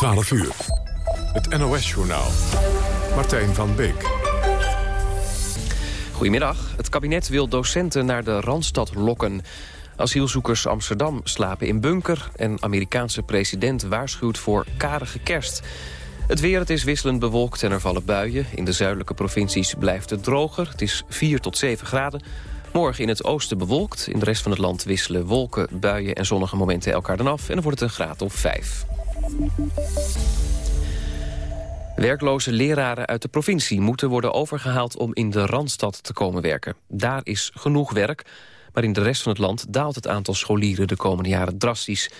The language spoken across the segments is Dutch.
12 uur. Het NOS-journaal. Martijn van Beek. Goedemiddag. Het kabinet wil docenten naar de Randstad lokken. Asielzoekers Amsterdam slapen in bunker... en Amerikaanse president waarschuwt voor karige kerst. Het weer, het is wisselend bewolkt en er vallen buien. In de zuidelijke provincies blijft het droger. Het is 4 tot 7 graden. Morgen in het oosten bewolkt. In de rest van het land wisselen wolken, buien en zonnige momenten elkaar dan af. En dan wordt het een graad of 5. Werkloze leraren uit de provincie moeten worden overgehaald om in de Randstad te komen werken. Daar is genoeg werk, maar in de rest van het land daalt het aantal scholieren de komende jaren drastisch.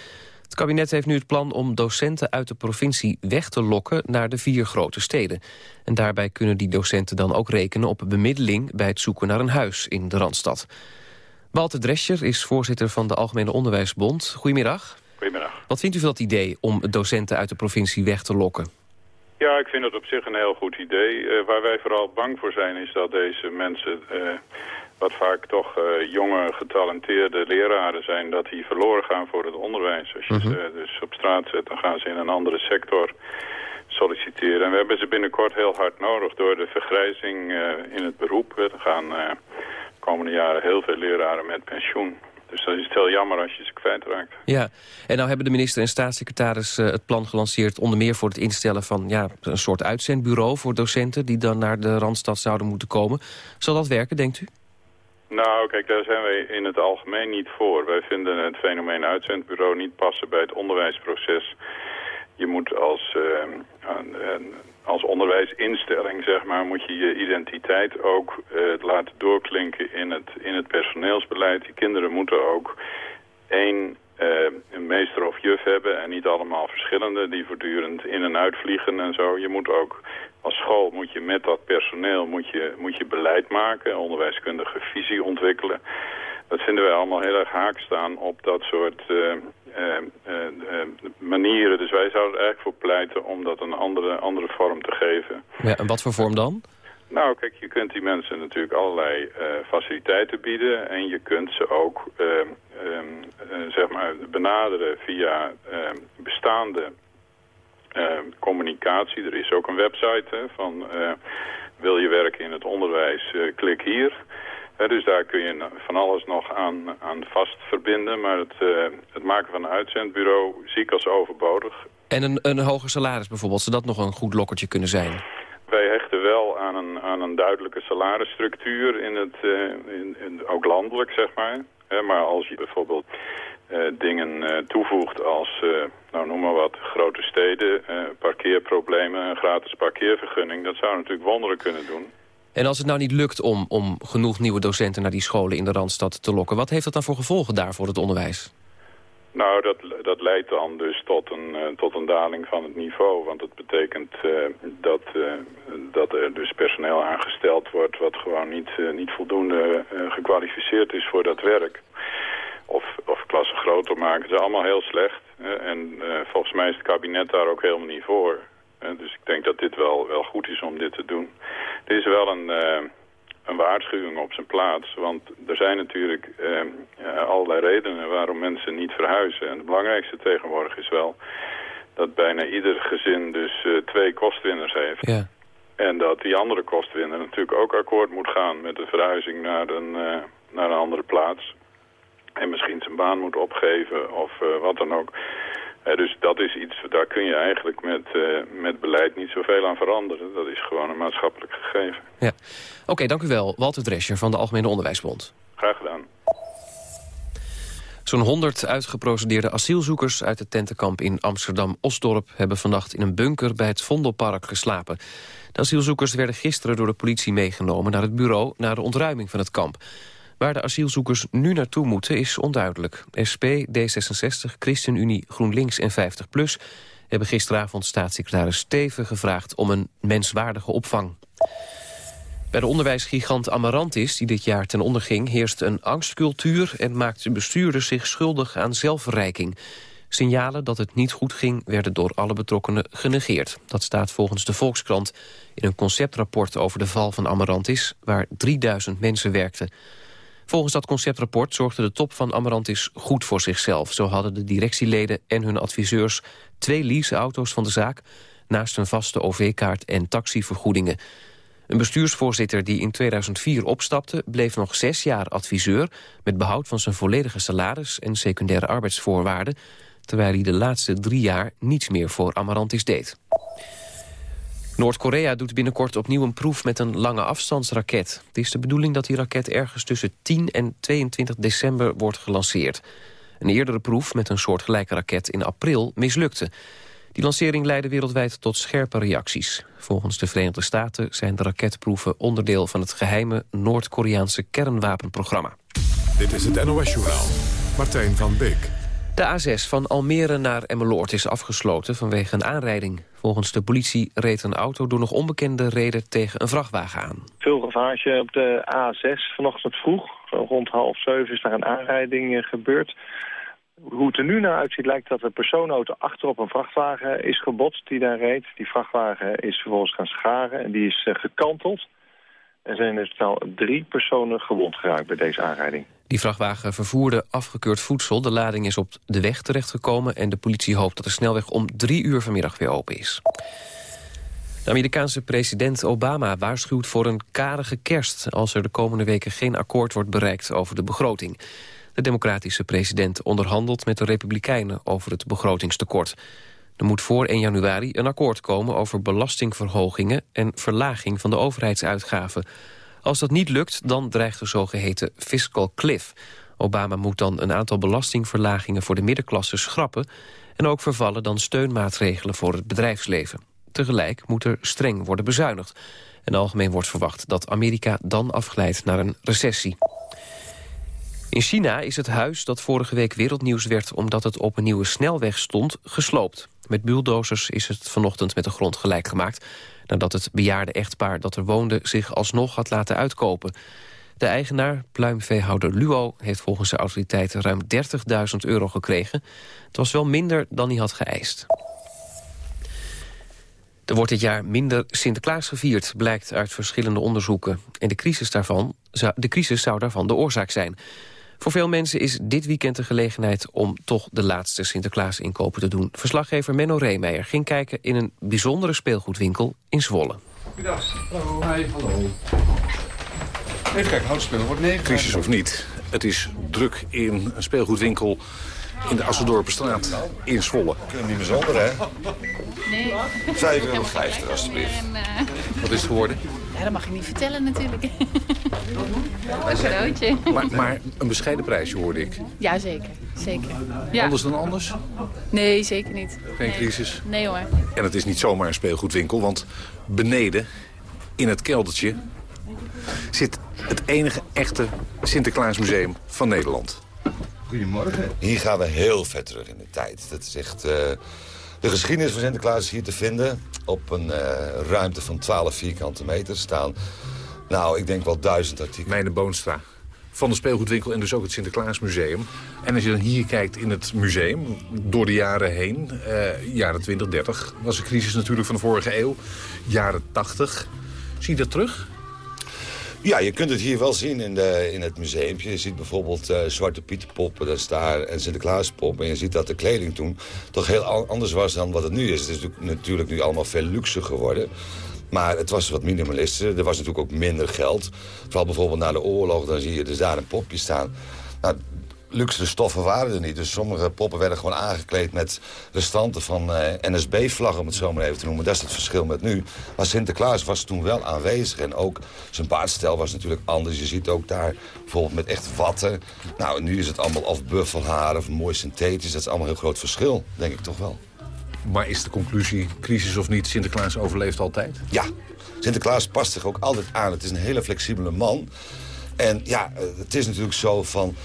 Het kabinet heeft nu het plan om docenten uit de provincie weg te lokken naar de vier grote steden. En daarbij kunnen die docenten dan ook rekenen op bemiddeling bij het zoeken naar een huis in de Randstad. Walter Drescher is voorzitter van de Algemene Onderwijsbond. Goedemiddag. Goedemiddag. Wat vindt u van dat idee om docenten uit de provincie weg te lokken? Ja, ik vind het op zich een heel goed idee. Uh, waar wij vooral bang voor zijn is dat deze mensen, uh, wat vaak toch uh, jonge, getalenteerde leraren zijn, dat die verloren gaan voor het onderwijs. Als je -hmm. ze dus op straat zet, dan gaan ze in een andere sector solliciteren. En we hebben ze binnenkort heel hard nodig door de vergrijzing in het beroep. Er gaan de komende jaren heel veel leraren met pensioen. Dus dan is het heel jammer als je ze kwijtraakt. Ja, en nou hebben de minister en staatssecretaris uh, het plan gelanceerd... onder meer voor het instellen van ja, een soort uitzendbureau voor docenten... die dan naar de Randstad zouden moeten komen. Zal dat werken, denkt u? Nou, kijk, daar zijn wij in het algemeen niet voor. Wij vinden het fenomeen uitzendbureau niet passen bij het onderwijsproces. Je moet als, uh, als onderwijsinstelling, zeg maar, moet je je identiteit ook uh, laten doorklinken in het, in het personeelsbeleid. Die kinderen moeten ook één uh, een meester of juf hebben en niet allemaal verschillende die voortdurend in en uitvliegen en zo. Je moet ook als school moet je met dat personeel moet je, moet je beleid maken, onderwijskundige visie ontwikkelen. Dat vinden wij allemaal heel erg haak staan op dat soort uh, manieren. Dus wij zouden er eigenlijk voor pleiten om dat een andere, andere vorm te geven. Ja, en wat voor vorm dan? Nou, kijk, je kunt die mensen natuurlijk allerlei faciliteiten bieden. En je kunt ze ook, zeg maar, benaderen via bestaande communicatie. Er is ook een website hè, van wil je werken in het onderwijs, klik hier... Dus daar kun je van alles nog aan, aan vast verbinden. Maar het, uh, het maken van een uitzendbureau zie ik als overbodig. En een, een hoger salaris bijvoorbeeld, zou dat nog een goed lokkertje kunnen zijn? Wij hechten wel aan een, aan een duidelijke salarisstructuur, in het, uh, in, in, ook landelijk zeg maar. Maar als je bijvoorbeeld uh, dingen toevoegt als, nou noem maar wat, grote steden, parkeerproblemen, een gratis parkeervergunning... dat zou natuurlijk wonderen kunnen doen. En als het nou niet lukt om, om genoeg nieuwe docenten naar die scholen in de Randstad te lokken... wat heeft dat dan voor gevolgen daar voor het onderwijs? Nou, dat, dat leidt dan dus tot een, uh, tot een daling van het niveau. Want dat betekent uh, dat, uh, dat er dus personeel aangesteld wordt... wat gewoon niet, niet voldoende gekwalificeerd is voor dat werk. Of, of klassen groter maken. Is allemaal heel slecht. en volgens mij is het kabinet daar ook helemaal niet voor. Dus ik denk dat dit wel, wel goed is om dit te doen. Er is wel een, uh, een waarschuwing op zijn plaats. Want er zijn natuurlijk uh, allerlei redenen waarom mensen niet verhuizen. En het belangrijkste tegenwoordig is wel dat bijna ieder gezin dus twee kostwinners heeft. Ja. En dat die andere kostwinner natuurlijk ook akkoord moet gaan met de verhuizing naar een, naar een andere plaats. En misschien zijn baan moet opgeven of wat dan ook. Dus dat is iets, daar kun je eigenlijk met, uh, met beleid niet zoveel aan veranderen. Dat is gewoon een maatschappelijk gegeven. Ja. Oké, okay, dank u wel. Walter Drescher van de Algemene Onderwijsbond. Graag gedaan. Zo'n 100 uitgeprocedeerde asielzoekers uit het tentenkamp in Amsterdam-Osdorp... hebben vannacht in een bunker bij het Vondelpark geslapen. De asielzoekers werden gisteren door de politie meegenomen naar het bureau... naar de ontruiming van het kamp. Waar de asielzoekers nu naartoe moeten is onduidelijk. SP, D66, ChristenUnie, GroenLinks en 50PLUS... hebben gisteravond staatssecretaris Steven gevraagd om een menswaardige opvang. Bij de onderwijsgigant Amarantis, die dit jaar ten onder ging... heerst een angstcultuur en maakte bestuurders zich schuldig aan zelfverrijking. Signalen dat het niet goed ging werden door alle betrokkenen genegeerd. Dat staat volgens de Volkskrant in een conceptrapport over de val van Amarantis... waar 3000 mensen werkten. Volgens dat conceptrapport zorgde de top van Amarantis goed voor zichzelf. Zo hadden de directieleden en hun adviseurs twee leaseauto's van de zaak... naast een vaste OV-kaart en taxivergoedingen. Een bestuursvoorzitter die in 2004 opstapte... bleef nog zes jaar adviseur... met behoud van zijn volledige salaris en secundaire arbeidsvoorwaarden... terwijl hij de laatste drie jaar niets meer voor Amarantis deed. Noord-Korea doet binnenkort opnieuw een proef met een lange afstandsraket. Het is de bedoeling dat die raket ergens tussen 10 en 22 december wordt gelanceerd. Een eerdere proef met een soortgelijke raket in april mislukte. Die lancering leidde wereldwijd tot scherpe reacties. Volgens de Verenigde Staten zijn de raketproeven onderdeel van het geheime Noord-Koreaanse kernwapenprogramma. Dit is het NOS-journaal. Martijn van Beek. De A6 van Almere naar Emmeloord is afgesloten vanwege een aanrijding. Volgens de politie reed een auto door nog onbekende reden tegen een vrachtwagen aan. Veel ravage op de A6 vanochtend vroeg. Rond half zeven is daar een aanrijding eh, gebeurd. Hoe het er nu naar uitziet lijkt dat de persoonauto achterop een vrachtwagen is gebotst die daar reed. Die vrachtwagen is vervolgens gaan scharen en die is eh, gekanteld. Er zijn in totaal drie personen gewond geraakt bij deze aanrijding. Die vrachtwagen vervoerde afgekeurd voedsel. De lading is op de weg terechtgekomen... en de politie hoopt dat de snelweg om drie uur vanmiddag weer open is. De Amerikaanse president Obama waarschuwt voor een karige kerst... als er de komende weken geen akkoord wordt bereikt over de begroting. De democratische president onderhandelt met de republikeinen... over het begrotingstekort. Er moet voor 1 januari een akkoord komen over belastingverhogingen... en verlaging van de overheidsuitgaven... Als dat niet lukt, dan dreigt de zogeheten fiscal cliff. Obama moet dan een aantal belastingverlagingen voor de middenklasse schrappen... en ook vervallen dan steunmaatregelen voor het bedrijfsleven. Tegelijk moet er streng worden bezuinigd. En algemeen wordt verwacht dat Amerika dan afglijdt naar een recessie. In China is het huis dat vorige week wereldnieuws werd... omdat het op een nieuwe snelweg stond, gesloopt. Met bulldozers is het vanochtend met de grond gelijk gemaakt nadat het bejaarde echtpaar dat er woonde zich alsnog had laten uitkopen. De eigenaar, pluimveehouder Luo, heeft volgens de autoriteiten ruim 30.000 euro gekregen. Het was wel minder dan hij had geëist. Er wordt dit jaar minder Sinterklaas gevierd, blijkt uit verschillende onderzoeken. En de crisis, daarvan, de crisis zou daarvan de oorzaak zijn. Voor veel mensen is dit weekend de gelegenheid om toch de laatste Sinterklaas-inkopen te doen. Verslaggever Menno Reemeijer ging kijken in een bijzondere speelgoedwinkel in Zwolle. Goedendag. Hallo. Hi, hallo. Even kijken, houtspelen wordt 9. Crisis of niet, het is druk in een speelgoedwinkel in de Assendorpenstraat in Zwolle. Kunnen niet meer zonder, hè? Nee. 5,50 euro alstublieft. Wat is het geworden? Ja, dat mag ik niet vertellen natuurlijk. een cadeautje. Maar, maar, een bescheiden prijsje hoorde ik. Ja, zeker. zeker. Ja. Anders dan anders? Nee, zeker niet. Geen crisis? Nee hoor. En het is niet zomaar een speelgoedwinkel, want beneden, in het keldertje... zit het enige echte Sinterklaasmuseum van Nederland. Goedemorgen. Hier gaan we heel ver terug in de tijd. Dat is echt... Uh, de geschiedenis van Sinterklaas is hier te vinden. Op een uh, ruimte van 12 vierkante meter staan... Nou, ik denk wel duizend artikelen. Mijne Boonstra van de speelgoedwinkel en dus ook het Sinterklaasmuseum. En als je dan hier kijkt in het museum, door de jaren heen... Uh, jaren 20, 30 was de crisis natuurlijk van de vorige eeuw. Jaren 80. Zie je dat terug? Ja, je kunt het hier wel zien in, de, in het museum. Je ziet bijvoorbeeld uh, Zwarte Pieterpoppen dat daar, en Sinterklaaspoppen. En je ziet dat de kleding toen toch heel anders was dan wat het nu is. Het is natuurlijk nu allemaal veel luxe geworden. Maar het was wat minimalistischer. Er was natuurlijk ook minder geld. Vooral bijvoorbeeld na de oorlog, dan zie je dus daar een popje staan. Nou, luxe stoffen waren er niet. Dus sommige poppen werden gewoon aangekleed met restanten van uh, eh, NSB-vlag, om het zo maar even te noemen. Dat is het verschil met nu. Maar Sinterklaas was toen wel aanwezig. En ook zijn baardstijl was natuurlijk anders. Je ziet ook daar bijvoorbeeld met echt watten. Nou, nu is het allemaal of buffelhaar of mooi synthetisch. Dat is allemaal een heel groot verschil, denk ik toch wel. Maar is de conclusie, crisis of niet, Sinterklaas overleeft altijd? Ja, Sinterklaas past zich ook altijd aan. Het is een hele flexibele man. En ja, eh, het is natuurlijk zo van...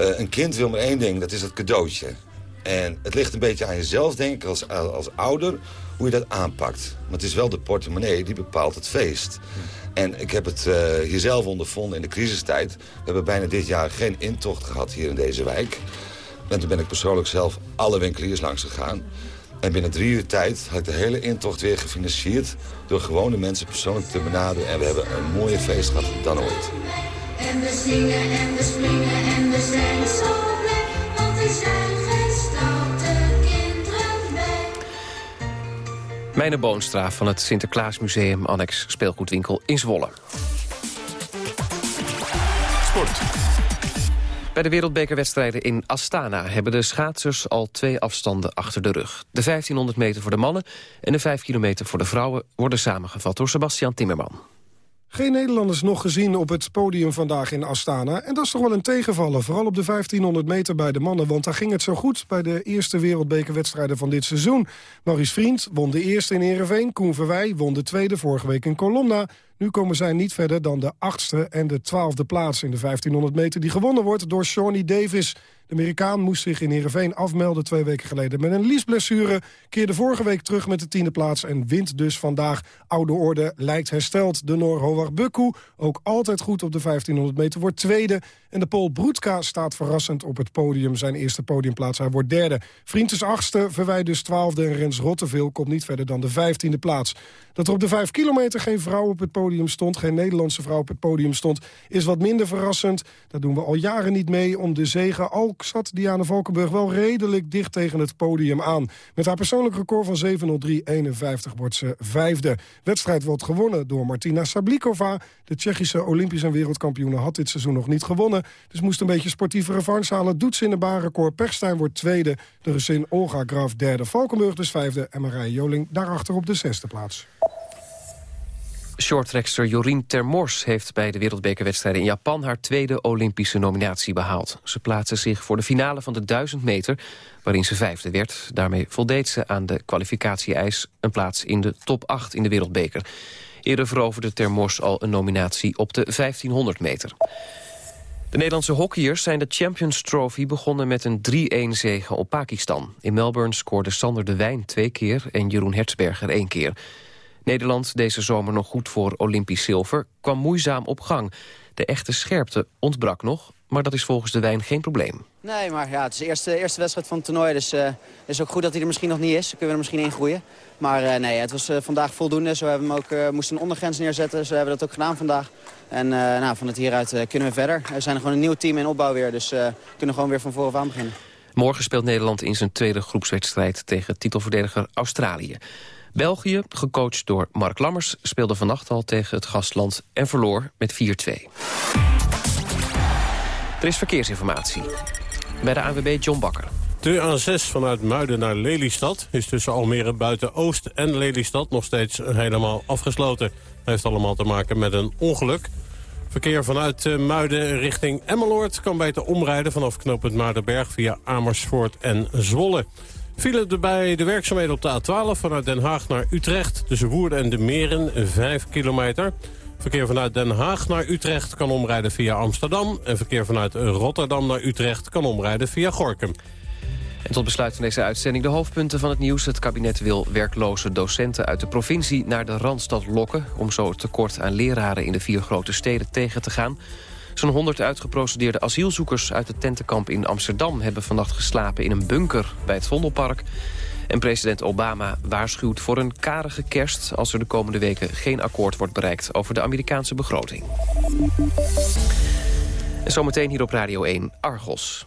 Uh, een kind wil maar één ding, dat is het cadeautje. En het ligt een beetje aan jezelf, denk ik, als, als ouder... hoe je dat aanpakt. Maar het is wel de portemonnee die bepaalt het feest. En ik heb het uh, hier zelf ondervonden in de crisistijd. We hebben bijna dit jaar geen intocht gehad hier in deze wijk. En toen ben ik persoonlijk zelf alle winkeliers langs gegaan. En binnen drie uur tijd had ik de hele intocht weer gefinancierd... door gewone mensen persoonlijk te benaderen. En we hebben een mooie feest gehad dan ooit. En we zingen en we springen en we zijn zo blij, want er zijn geen stoute kinderen bij. Mijne Boonstra van het Sinterklaasmuseum Annex Speelgoedwinkel in Zwolle. Sport. Bij de wereldbekerwedstrijden in Astana hebben de schaatsers al twee afstanden achter de rug. De 1500 meter voor de mannen en de 5 kilometer voor de vrouwen worden samengevat door Sebastian Timmerman. Geen Nederlanders nog gezien op het podium vandaag in Astana. En dat is toch wel een tegenvaller, vooral op de 1500 meter bij de mannen. Want daar ging het zo goed bij de eerste wereldbekerwedstrijden van dit seizoen. Maurice Vriend won de eerste in Ereveen. Koen Verwij won de tweede vorige week in Colomna. Nu komen zij niet verder dan de achtste en de twaalfde plaats in de 1500 meter... die gewonnen wordt door Shawnee Davis. De Amerikaan moest zich in Heerenveen afmelden twee weken geleden... met een liesblessure, keerde vorige week terug met de tiende plaats... en wint dus vandaag. Oude orde lijkt hersteld. De Noor Howard ook altijd goed op de 1500 meter, wordt tweede. En de Pool Broedka staat verrassend op het podium. Zijn eerste podiumplaats, hij wordt derde. Vriend is achtste, Verwij dus twaalfde... en Rens Rotteveel komt niet verder dan de vijftiende plaats. Dat er op de vijf kilometer geen vrouw op het podium stond... geen Nederlandse vrouw op het podium stond, is wat minder verrassend. Daar doen we al jaren niet mee om de zegen. Al zat Diana Valkenburg wel redelijk dicht tegen het podium aan. Met haar persoonlijk record van 7.03.51 wordt ze vijfde. Wedstrijd wordt gewonnen door Martina Sablikova. De Tsjechische Olympisch en wereldkampioene had dit seizoen nog niet gewonnen. Dus moest een beetje sportieve revanche halen. Doet ze in de baanrecord. Perstijn wordt tweede. De Russin Olga Graf derde. Valkenburg dus vijfde. En Marije Joling daarachter op de zesde plaats. Shorttrekster Jorien Termors heeft bij de wereldbekerwedstrijden in Japan... haar tweede Olympische nominatie behaald. Ze plaatste zich voor de finale van de 1000 meter, waarin ze vijfde werd. Daarmee voldeed ze aan de kwalificatie-eis een plaats in de top 8 in de wereldbeker. Eerder veroverde Termors al een nominatie op de 1500 meter. De Nederlandse hockeyers zijn de Champions Trophy begonnen met een 3-1 zege op Pakistan. In Melbourne scoorde Sander de Wijn twee keer en Jeroen Hertzberger één keer. Nederland, deze zomer nog goed voor Olympisch zilver, kwam moeizaam op gang. De echte scherpte ontbrak nog, maar dat is volgens de wijn geen probleem. Nee, maar ja, het is de eerste, eerste wedstrijd van het toernooi. Dus uh, het is ook goed dat hij er misschien nog niet is. Dan kunnen we er misschien in groeien. Maar uh, nee, het was uh, vandaag voldoende. Zo hebben we hem ook, moesten een ondergrens neerzetten. Zo hebben we dat ook gedaan vandaag. En nou, van het hieruit kunnen we verder. We zijn gewoon een nieuw team in opbouw weer. Dus we kunnen gewoon weer van vooraf aan beginnen. Morgen speelt Nederland in zijn tweede groepswedstrijd tegen titelverdediger Australië. België, gecoacht door Mark Lammers, speelde vannacht al tegen het gastland en verloor met 4-2. Er is verkeersinformatie. Bij de ANWB John Bakker. De A6 vanuit Muiden naar Lelystad is tussen Almere buiten Oost en Lelystad nog steeds helemaal afgesloten. Dat heeft allemaal te maken met een ongeluk. Verkeer vanuit eh, Muiden richting Emmeloord kan beter omrijden vanaf knooppunt Muidenberg via Amersfoort en Zwolle. Vielen er bij de werkzaamheden op de A12 vanuit Den Haag naar Utrecht... tussen Woerden en de Meren, 5 kilometer. Verkeer vanuit Den Haag naar Utrecht kan omrijden via Amsterdam... en verkeer vanuit Rotterdam naar Utrecht kan omrijden via Gorkum. En tot besluit van deze uitzending de hoofdpunten van het nieuws. Het kabinet wil werkloze docenten uit de provincie naar de Randstad lokken... om zo het tekort aan leraren in de vier grote steden tegen te gaan. Zo'n 100 uitgeprocedeerde asielzoekers uit het tentenkamp in Amsterdam... hebben vannacht geslapen in een bunker bij het Vondelpark. En president Obama waarschuwt voor een karige kerst... als er de komende weken geen akkoord wordt bereikt over de Amerikaanse begroting. En zometeen hier op Radio 1 Argos.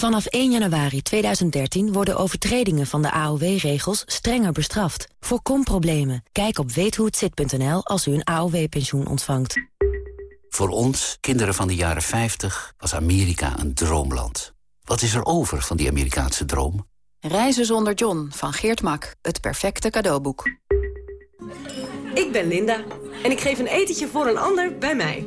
Vanaf 1 januari 2013 worden overtredingen van de AOW-regels strenger bestraft. Voorkom problemen. Kijk op weethohetzit.nl als u een AOW-pensioen ontvangt. Voor ons, kinderen van de jaren 50, was Amerika een droomland. Wat is er over van die Amerikaanse droom? Reizen zonder John van Geert Mak. Het perfecte cadeauboek. Ik ben Linda en ik geef een etentje voor een ander bij mij.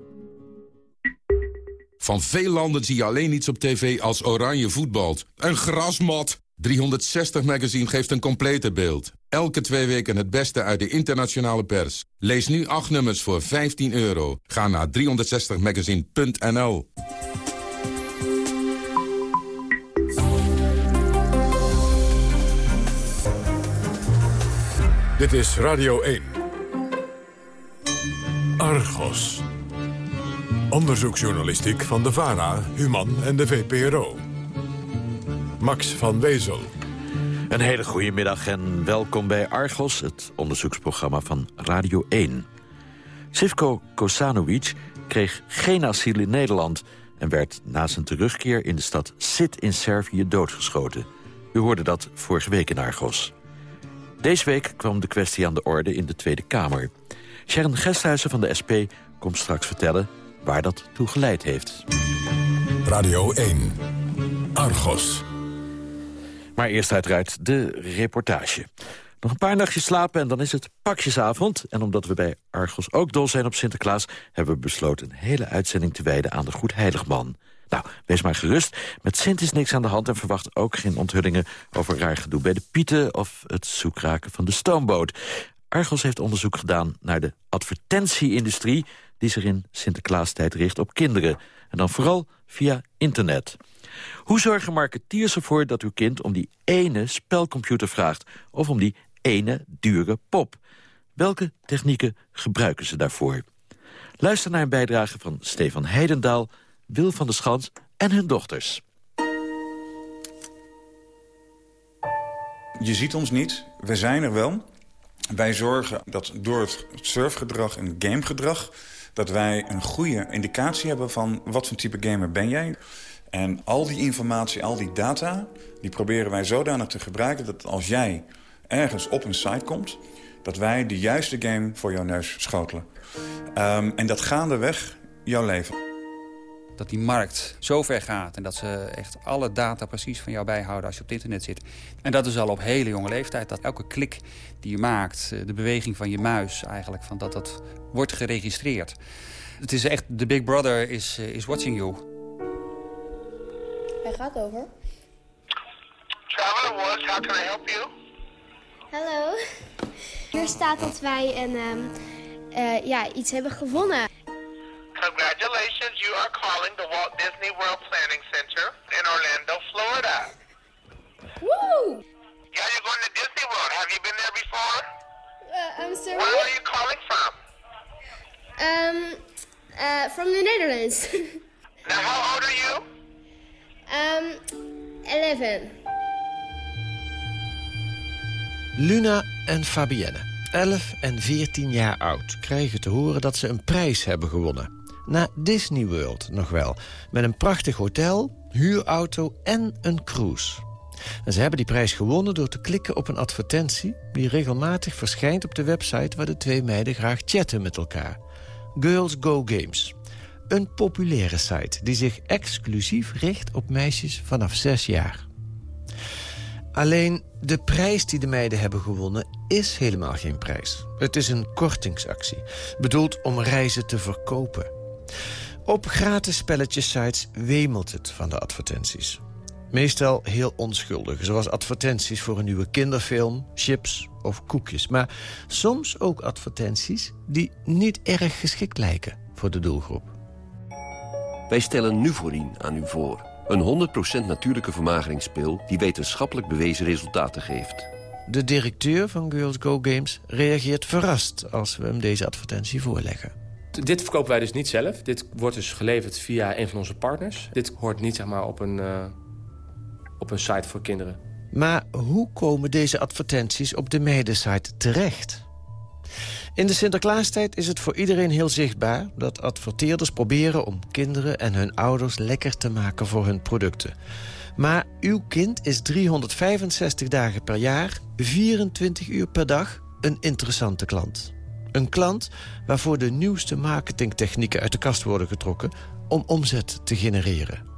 Van veel landen zie je alleen iets op tv als oranje voetbalt. Een grasmat! 360 Magazine geeft een complete beeld. Elke twee weken het beste uit de internationale pers. Lees nu acht nummers voor 15 euro. Ga naar 360magazine.nl Dit is Radio 1. Argos. Onderzoeksjournalistiek van de VARA, Human en de VPRO. Max van Wezel. Een hele goede middag en welkom bij Argos, het onderzoeksprogramma van Radio 1. Sivko Kosanovic kreeg geen asiel in Nederland... en werd na zijn terugkeer in de stad Sit in Servië doodgeschoten. U hoorde dat vorige week in Argos. Deze week kwam de kwestie aan de orde in de Tweede Kamer. Sharon Gesthuizen van de SP komt straks vertellen waar dat toe geleid heeft. Radio 1. Argos. Maar eerst uiteraard de reportage. Nog een paar nachtjes slapen en dan is het pakjesavond. En omdat we bij Argos ook dol zijn op Sinterklaas... hebben we besloten een hele uitzending te wijden aan de Goedheiligman. Nou, wees maar gerust. Met Sint is niks aan de hand en verwacht ook geen onthullingen... over raar gedoe bij de pieten of het zoekraken van de stoomboot. Argos heeft onderzoek gedaan naar de advertentie-industrie... die zich in Sinterklaastijd richt op kinderen. En dan vooral via internet. Hoe zorgen marketeers ervoor dat uw kind om die ene spelcomputer vraagt... of om die ene dure pop? Welke technieken gebruiken ze daarvoor? Luister naar een bijdrage van Stefan Heidendaal... Wil van der Schans en hun dochters. Je ziet ons niet, we zijn er wel. Wij zorgen dat door het surfgedrag en gamegedrag... dat wij een goede indicatie hebben van wat voor type gamer ben jij. En al die informatie, al die data, die proberen wij zodanig te gebruiken... dat als jij ergens op een site komt... dat wij de juiste game voor jouw neus schotelen. Um, en dat gaandeweg jouw leven dat die markt zo ver gaat... en dat ze echt alle data precies van jou bijhouden als je op het internet zit. En dat is al op hele jonge leeftijd. Dat elke klik die je maakt, de beweging van je muis eigenlijk... Van dat dat wordt geregistreerd. Het is echt, the big brother is, is watching you. Hij gaat over. Traveler was, how can I help you? Hallo. Hier staat dat wij een, um, uh, ja, iets hebben gewonnen. Congratulations, you are calling the Walt Disney World Planning Center in Orlando, Florida. Woo! Yeah, you're going to Disney World. Have you been there before? Uh, I'm sorry. Where are you calling from? Um, uh, from the Netherlands. now, how old are you? Um, 11. Luna en Fabienne, 11 en 14 jaar oud, krijgen te horen dat ze een prijs hebben gewonnen. Naar Disney World nog wel, met een prachtig hotel, huurauto en een cruise. Ze hebben die prijs gewonnen door te klikken op een advertentie... die regelmatig verschijnt op de website waar de twee meiden graag chatten met elkaar. Girls Go Games. Een populaire site die zich exclusief richt op meisjes vanaf zes jaar. Alleen de prijs die de meiden hebben gewonnen is helemaal geen prijs. Het is een kortingsactie, bedoeld om reizen te verkopen. Op gratis spelletjessites wemelt het van de advertenties. Meestal heel onschuldig, zoals advertenties voor een nieuwe kinderfilm, chips of koekjes. Maar soms ook advertenties die niet erg geschikt lijken voor de doelgroep. Wij stellen Nuvorien aan u voor. Een 100% natuurlijke vermageringspil die wetenschappelijk bewezen resultaten geeft. De directeur van Girls Go Games reageert verrast als we hem deze advertentie voorleggen. Dit verkopen wij dus niet zelf. Dit wordt dus geleverd via een van onze partners. Dit hoort niet zeg maar, op, een, uh, op een site voor kinderen. Maar hoe komen deze advertenties op de medesite terecht? In de Sinterklaastijd is het voor iedereen heel zichtbaar... dat adverteerders proberen om kinderen en hun ouders lekker te maken voor hun producten. Maar uw kind is 365 dagen per jaar, 24 uur per dag, een interessante klant. Een klant waarvoor de nieuwste marketingtechnieken uit de kast worden getrokken... om omzet te genereren.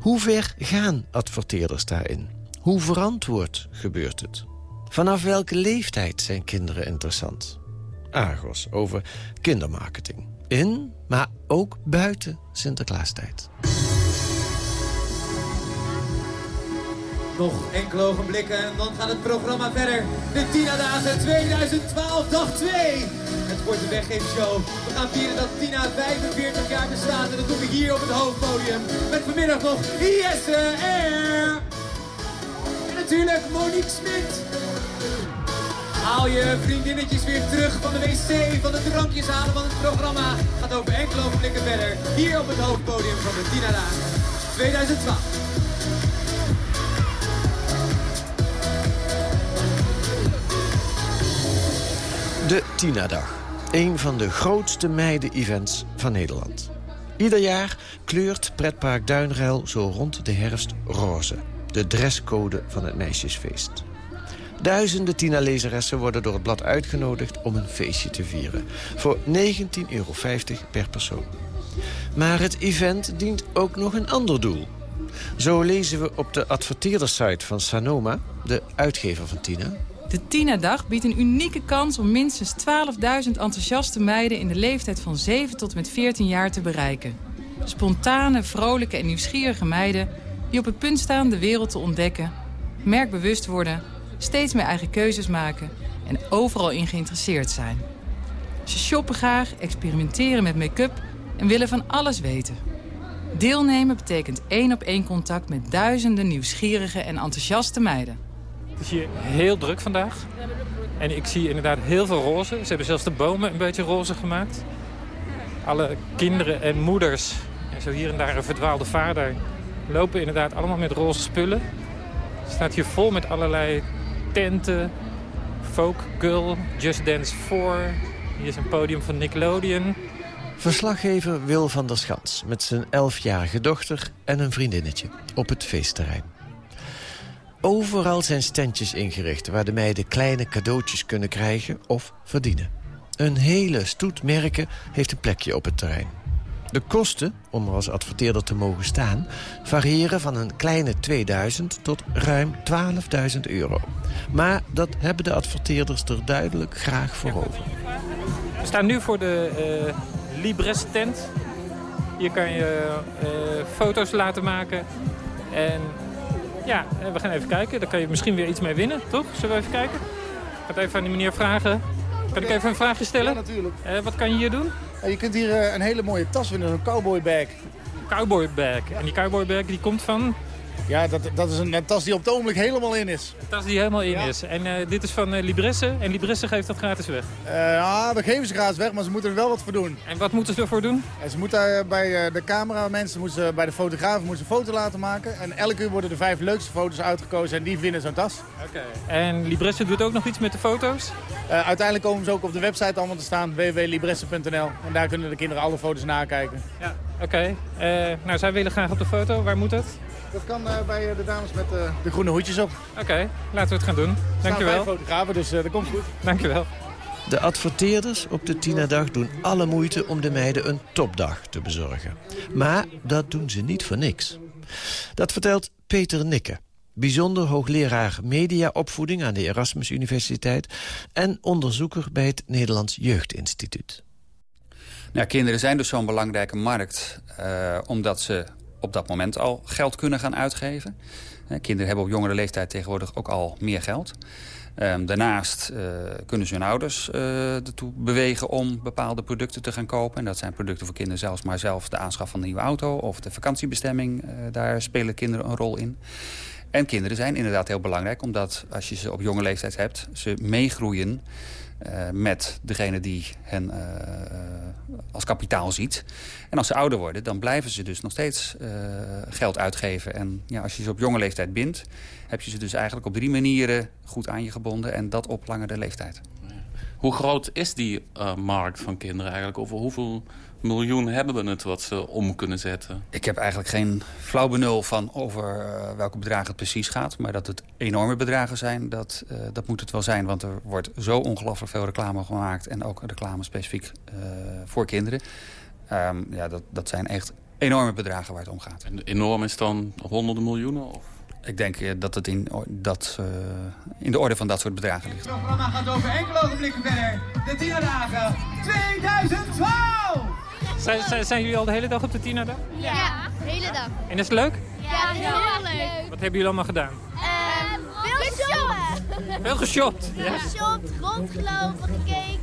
Hoe ver gaan adverteerders daarin? Hoe verantwoord gebeurt het? Vanaf welke leeftijd zijn kinderen interessant? Argos over kindermarketing. In, maar ook buiten Sinterklaastijd. Nog enkele ogenblikken en dan gaat het programma verder. De Tina Dagen 2012, dag 2. Het wordt de weggeefshow. We gaan vieren dat Tina 45 jaar bestaat. En dat doen we hier op het hoofdpodium. Met vanmiddag nog Jesse R. En natuurlijk Monique Smit. Haal je vriendinnetjes weer terug van de wc, van de drankjes halen van het programma. Gaat over enkele ogenblikken verder. Hier op het hoofdpodium van de Tina Dagen 2012. De Tina-dag. Een van de grootste meiden-events van Nederland. Ieder jaar kleurt pretpark Duinruil zo rond de herfst roze. De dresscode van het meisjesfeest. Duizenden Tina-lezeressen worden door het blad uitgenodigd om een feestje te vieren. Voor 19,50 euro per persoon. Maar het event dient ook nog een ander doel. Zo lezen we op de adverteerdersite van Sanoma, de uitgever van Tina... De Tina-dag biedt een unieke kans om minstens 12.000 enthousiaste meiden... in de leeftijd van 7 tot met 14 jaar te bereiken. Spontane, vrolijke en nieuwsgierige meiden... die op het punt staan de wereld te ontdekken... merkbewust worden, steeds meer eigen keuzes maken... en overal in geïnteresseerd zijn. Ze shoppen graag, experimenteren met make-up... en willen van alles weten. Deelnemen betekent één op één contact met duizenden nieuwsgierige en enthousiaste meiden. Het is hier heel druk vandaag. En ik zie inderdaad heel veel roze. Ze hebben zelfs de bomen een beetje roze gemaakt. Alle kinderen en moeders, en zo hier en daar een verdwaalde vader... lopen inderdaad allemaal met roze spullen. Het staat hier vol met allerlei tenten. Folk Girl, Just Dance 4. Hier is een podium van Nickelodeon. Verslaggever Wil van der Schans met zijn elfjarige dochter en een vriendinnetje op het feestterrein. Overal zijn standjes ingericht waar de meiden kleine cadeautjes kunnen krijgen of verdienen. Een hele stoet merken heeft een plekje op het terrein. De kosten, om er als adverteerder te mogen staan... variëren van een kleine 2000 tot ruim 12.000 euro. Maar dat hebben de adverteerders er duidelijk graag voor over. We staan nu voor de uh, Libres tent. Hier kan je uh, foto's laten maken en ja, we gaan even kijken. Daar kan je misschien weer iets mee winnen, toch? Zullen we even kijken? Ik ga het even aan die meneer vragen. Kan ik even een vraagje stellen? Ja, natuurlijk. Uh, wat kan je hier doen? je kunt hier uh, een hele mooie tas winnen, een cowboy bag. Cowboy bag. En die cowboy bag die komt van? Ja, dat, dat is een, een, tas die op het ogenblik helemaal in is. Een tas die helemaal in is. En uh, dit is van uh, Libresse. En Libresse geeft dat gratis weg? Uh, ja, we geven ze gratis weg, maar ze moeten er wel wat voor doen. En wat moeten ze ervoor doen? En ze moeten bij de cameramensen, moeten bij de fotografen moeten ze een foto laten maken. En elke uur worden de vijf leukste foto's uitgekozen en die vinden zo'n tas. Oké. En Libresse doet ook nog iets met de foto's? uiteindelijk komen ze ook op de website allemaal te staan, www.libresse.nl. En daar kunnen de kinderen alle foto's nakijken. Ja, oké. nou, zij willen graag op de foto. Waar moet het? Dat kan uh, bij de dames met uh, de groene hoedjes op. Oké, laten we het gaan doen. Dankjewel. Er fotografen, dus uh, dat komt goed. Dankjewel. De adverteerders op de Tina-dag doen alle moeite om de meiden een topdag te bezorgen. Maar dat doen ze niet voor niks. Dat vertelt Peter Nikke, bijzonder hoogleraar mediaopvoeding aan de Erasmus Universiteit... en onderzoeker bij het Nederlands Jeugdinstituut. Nou, kinderen zijn dus zo'n belangrijke markt... Uh, omdat ze op dat moment al geld kunnen gaan uitgeven. kinderen hebben op jongere leeftijd tegenwoordig ook al meer geld. Um, daarnaast uh, kunnen ze hun ouders ertoe bewegen om bepaalde producten te gaan kopen. En dat zijn producten voor kinderen zelfs, maar zelfs de aanschaf van een nieuwe auto of de vakantiebestemming. Daar spelen kinderen een rol in. En kinderen zijn inderdaad heel belangrijk, omdat als je ze op jonge leeftijd hebt, ze meegroeien uh, met degene die hen uh, als kapitaal ziet. En als ze ouder worden, dan blijven ze dus nog steeds geld uitgeven. En ja, als je ze op jonge leeftijd bindt, heb je ze dus eigenlijk op drie manieren goed aan je gebonden. En dat op langere leeftijd. Hoe groot is die markt van kinderen eigenlijk? Over hoeveel miljoen hebben we het wat ze om kunnen zetten? Ik heb eigenlijk geen flauw benul van over uh, welke bedragen het precies gaat. Maar dat het enorme bedragen zijn, dat, uh, dat moet het wel zijn. Want er wordt zo ongelooflijk veel reclame gemaakt. En ook reclame specifiek voor kinderen. Um, ja, dat, dat zijn echt enorme bedragen waar het om gaat. En enorm is dan honderden miljoenen? Of? Ik denk eh, dat het in, dat, uh, in de orde van dat soort bedragen ligt. Het programma gaat over enkele ogenblikken verder. De Tina Dagen 2012! Zijn, zijn, zijn, jullie al de hele dag op de Tina Dag? Ja, ja de hele dag. En is het leuk? Ja, heel leuk. Wat hebben jullie allemaal gedaan? Uh, veel geshopt. Veel geshopt? Ja. Geshopt, rondgelopen, gekeken.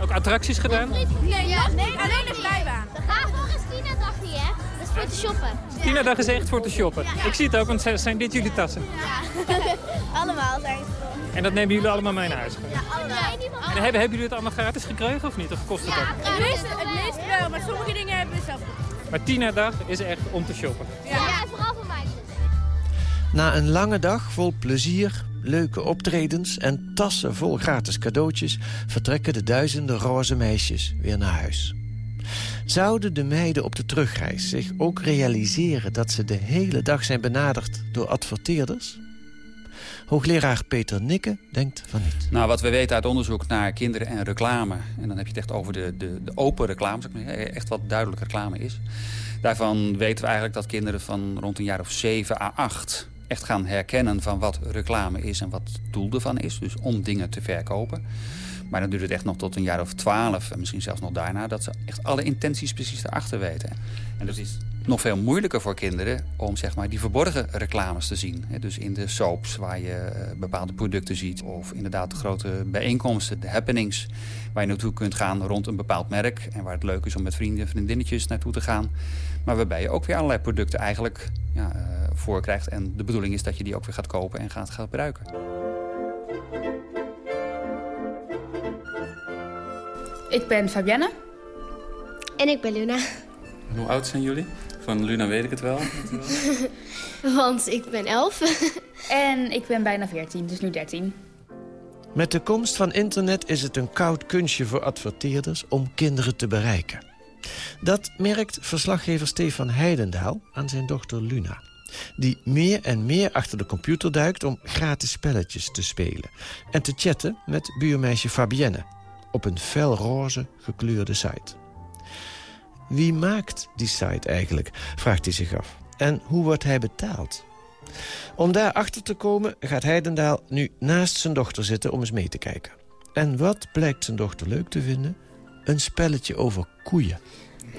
Ook attracties gedaan? Nee, ja, nee alleen de glijbaan. We gaan nog eens Tina Dag niet, hè? Dat is voor te shoppen. Tina Dag is echt voor te shoppen. Ik zie het ook, want zijn dit jullie tassen? Ja, allemaal zijn het En dat nemen jullie allemaal mee naar huis? Ja, allemaal. En hebben, hebben jullie het allemaal gratis gekregen of niet? Of kost het ja, ook? het meeste, het meeste wel, maar sommige dingen hebben we zelf Maar Tina Dag is echt om te shoppen? Ja, ja vooral voor meisjes. Na een lange dag vol plezier, leuke optredens en tassen vol gratis cadeautjes... vertrekken de duizenden roze meisjes weer naar huis. Zouden de meiden op de terugreis zich ook realiseren... dat ze de hele dag zijn benaderd door adverteerders? Hoogleraar Peter Nikke denkt van niet. Nou, wat we weten uit onderzoek naar kinderen en reclame... en dan heb je het echt over de, de, de open reclame... echt wat duidelijk reclame is... daarvan weten we eigenlijk dat kinderen van rond een jaar of 7 à 8 echt gaan herkennen van wat reclame is en wat het doel ervan is. Dus om dingen te verkopen. Maar dan duurt het echt nog tot een jaar of twaalf, en misschien zelfs nog daarna... dat ze echt alle intenties precies erachter weten. En dat is nog veel moeilijker voor kinderen om zeg maar, die verborgen reclames te zien. Dus in de soaps waar je eh, bepaalde producten ziet... of inderdaad de grote bijeenkomsten, de happenings... waar je naartoe kunt gaan rond een bepaald merk... en waar het leuk is om met vrienden en vriendinnetjes naartoe te gaan. Maar waarbij je ook weer allerlei producten eigenlijk ja, uh, voor krijgt. En de bedoeling is dat je die ook weer gaat kopen en gaat gebruiken. Ik ben Fabienne. En ik ben Luna. En hoe oud zijn jullie? Van Luna weet ik het wel. Want ik ben 11. en ik ben bijna 14, dus nu 13. Met de komst van internet is het een koud kunstje voor adverteerders om kinderen te bereiken. Dat merkt verslaggever Stefan Heidendaal aan zijn dochter Luna. Die meer en meer achter de computer duikt om gratis spelletjes te spelen. En te chatten met buurmeisje Fabienne op een felroze gekleurde site. Wie maakt die site eigenlijk, vraagt hij zich af. En hoe wordt hij betaald? Om daar achter te komen gaat Heidendaal nu naast zijn dochter zitten om eens mee te kijken. En wat blijkt zijn dochter leuk te vinden? Een spelletje over koeien.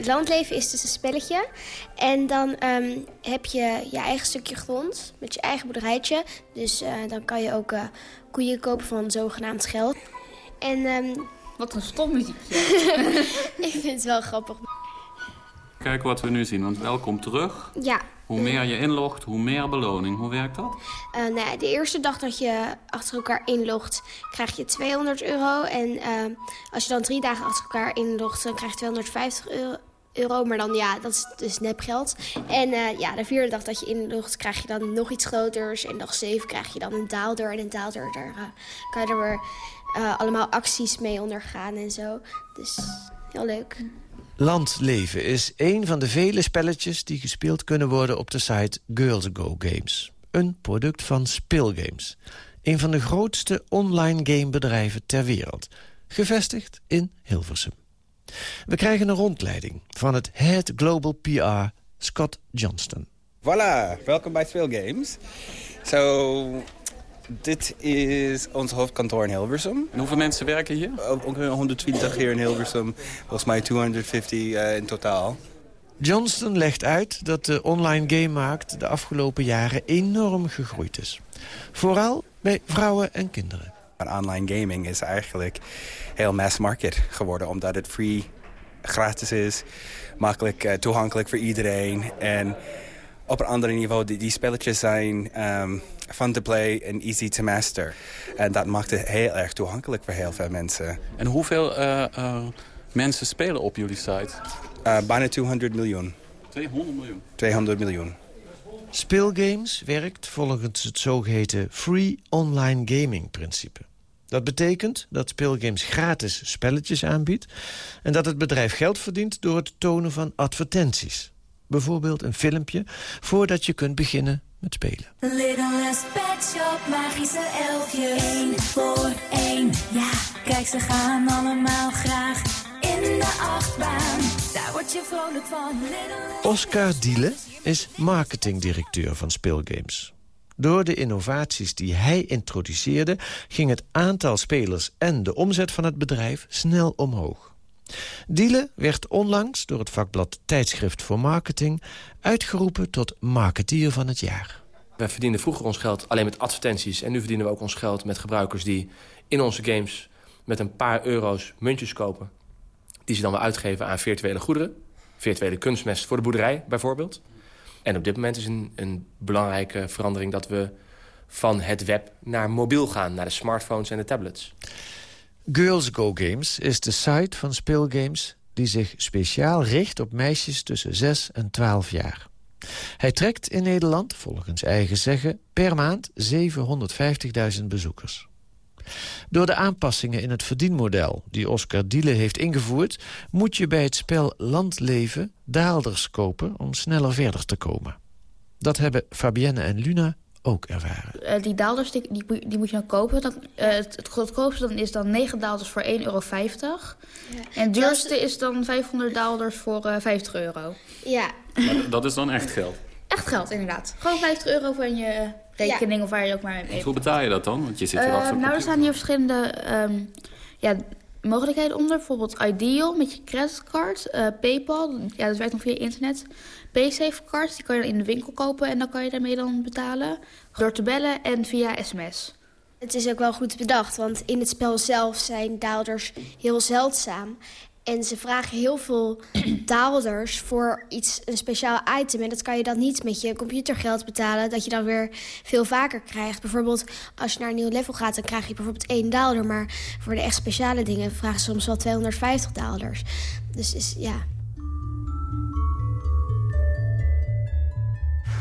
Landleven is dus een spelletje. En dan um, heb je je eigen stukje grond met je eigen boerderijtje. Dus uh, dan kan je ook uh, koeien kopen van zogenaamd geld. En um, Wat een stom muziekje. ik vind het wel grappig. Kijk wat we nu zien, want welkom terug. Ja. Hoe meer je inlogt, hoe meer beloning. Hoe werkt dat? Uh, nou ja, de eerste dag dat je achter elkaar inlogt, krijg je 200 euro. En uh, als je dan drie dagen achter elkaar inlogt, dan krijg je 250 euro. Euro, maar dan ja, dat is dus nepgeld. En uh, ja, de vierde dag dat je inlogt, krijg je dan nog iets groters. En dag zeven krijg je dan een daalder. En een daalder, daar uh, kan je er weer uh, allemaal acties mee ondergaan en zo. Dus heel leuk. Landleven is een van de vele spelletjes die gespeeld kunnen worden op de site Girls Go Games. Een product van Speelgames. Een van de grootste online gamebedrijven ter wereld. Gevestigd in Hilversum. We krijgen een rondleiding van het Head Global PR, Scott Johnston. Voilà, welkom bij Speelgames. So, dit is ons hoofdkantoor in Hilversum. En hoeveel mensen werken hier? Ongeveer 120 hier in Hilversum. Volgens mij 250 uh, in totaal. Johnston legt uit dat de online gamemarkt de afgelopen jaren enorm gegroeid is. Vooral bij vrouwen en kinderen. Maar online gaming is eigenlijk heel mass market geworden. Omdat het free, gratis is, makkelijk uh, toegankelijk voor iedereen. En op een ander niveau, die, die spelletjes zijn um, fun to play en easy to master. En dat maakt het heel erg toegankelijk voor heel veel mensen. En hoeveel uh, uh, mensen spelen op jullie site? bijna 200 miljoen. 200 miljoen? 200 miljoen. Speelgames werkt volgens het zogeheten Free Online Gaming principe. Dat betekent dat Speelgames gratis spelletjes aanbiedt... en dat het bedrijf geld verdient door het tonen van advertenties. Bijvoorbeeld een filmpje voordat je kunt beginnen met spelen. Little Pet Shop, magische elfje. Eén voor één, ja, kijk ze gaan allemaal graag in de achtbaan. Daar word je vrolijk van. Oscar Diele is marketingdirecteur van Speelgames. Door de innovaties die hij introduceerde... ging het aantal spelers en de omzet van het bedrijf snel omhoog. Diele werd onlangs door het vakblad Tijdschrift voor Marketing... uitgeroepen tot marketeer van het jaar. Wij verdienden vroeger ons geld alleen met advertenties... en nu verdienen we ook ons geld met gebruikers die in onze games... met een paar euro's muntjes kopen... die ze dan weer uitgeven aan virtuele goederen. Virtuele kunstmest voor de boerderij bijvoorbeeld. En op dit moment is een, een belangrijke verandering... dat we van het web naar mobiel gaan, naar de smartphones en de tablets. Girls Go Games is de site van speelgames... die zich speciaal richt op meisjes tussen 6 en 12 jaar. Hij trekt in Nederland, volgens eigen zeggen, per maand 750.000 bezoekers. Door de aanpassingen in het verdienmodel die Oscar Diele heeft ingevoerd... moet je bij het spel Landleven daalders kopen om sneller verder te komen. Dat hebben Fabienne en Luna ook ervaren. Uh, die daalders die, die, die, moet je dan kopen. Dan, uh, het, het goedkoopste dan is dan 9 daalders voor 1,50 euro. Ja. En het duurste is dan 500 daalders voor uh, 50 euro. Ja. Dat is dan echt geld? Echt geld, inderdaad. Gewoon 50 euro van je rekening ja. of waar je ook maar mee Hoe betaal je dat dan? Want je zit hier achter Nou, er staan hier verschillende um, ja, mogelijkheden onder. Bijvoorbeeld Ideal met je creditcard. Uh, Paypal, ja, dat werkt nog via internet. Paysafe cards, die kan je in de winkel kopen en dan kan je daarmee dan betalen. Door te bellen en via sms. Het is ook wel goed bedacht, want in het spel zelf zijn daalders heel zeldzaam. En ze vragen heel veel daalders voor iets, een speciaal item. En dat kan je dan niet met je computergeld betalen... dat je dan weer veel vaker krijgt. Bijvoorbeeld als je naar een nieuw level gaat... dan krijg je bijvoorbeeld één daalder. Maar voor de echt speciale dingen vragen ze soms wel 250 daalders. Dus is, ja...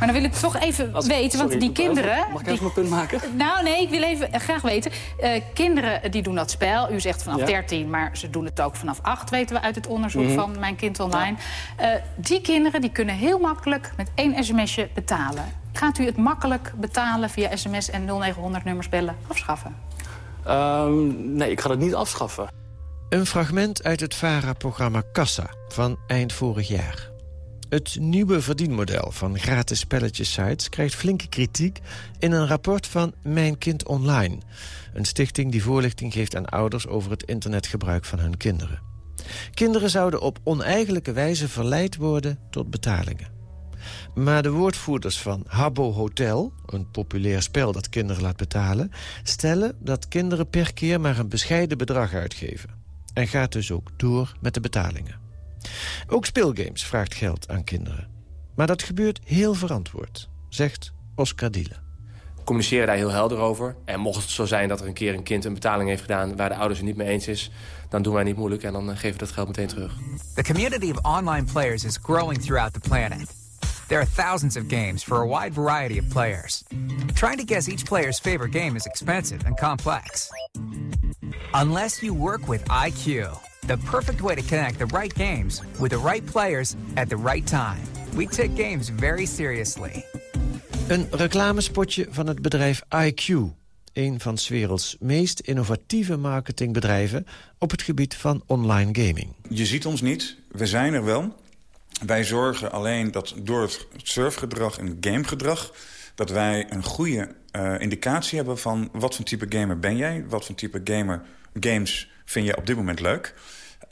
Maar dan wil ik toch even Als- weten, want die kinderen... Mag ik even mijn punt maken? Nou, nee, ik wil even eh, graag weten. Eh, kinderen die doen dat spel. U zegt vanaf Ja. 13, maar ze doen het ook vanaf 8, weten we uit het onderzoek Mhm. van Mijn Kind Online. Eh, die kinderen die kunnen heel makkelijk met één sms'je betalen. Gaat u het makkelijk betalen via sms en 0900 nummers bellen afschaffen? Ehm, nee, ik ga het niet afschaffen. Een fragment uit het VARA-programma Kassa van eind vorig jaar. Het nieuwe verdienmodel van gratis spelletjessites krijgt flinke kritiek... in een rapport van Mijn Kind Online. Een stichting die voorlichting geeft aan ouders over het internetgebruik van hun kinderen. Kinderen zouden op oneigenlijke wijze verleid worden tot betalingen. Maar de woordvoerders van Habbo Hotel, een populair spel dat kinderen laat betalen... stellen dat kinderen per keer maar een bescheiden bedrag uitgeven. En gaat dus ook door met de betalingen. Ook speelgames vraagt geld aan kinderen. Maar dat gebeurt heel verantwoord, zegt Oscar Diele. We communiceren daar heel helder over. En mocht het zo zijn dat er een keer een kind een betaling heeft gedaan... waar de ouders het niet mee eens is, dan doen wij niet moeilijk... en dan eh, geven we dat geld meteen terug. The community of online players is growing throughout the planet. There are thousands of games for a wide variety of players. Trying to guess each player's favorite game is expensive and complex. Unless you work with IQ, the perfect way to connect the right games with the right players at the right time. We take games very seriously. Een reclamespotje van het bedrijf IQ. Een van 's werelds meest innovatieve marketingbedrijven... op het gebied van online gaming. Je ziet ons niet, we zijn er wel. Wij zorgen alleen dat door het surfgedrag en gamegedrag... dat wij een goede eh, indicatie hebben van wat voor type gamer ben jij... wat voor type gamer games vind je op dit moment leuk.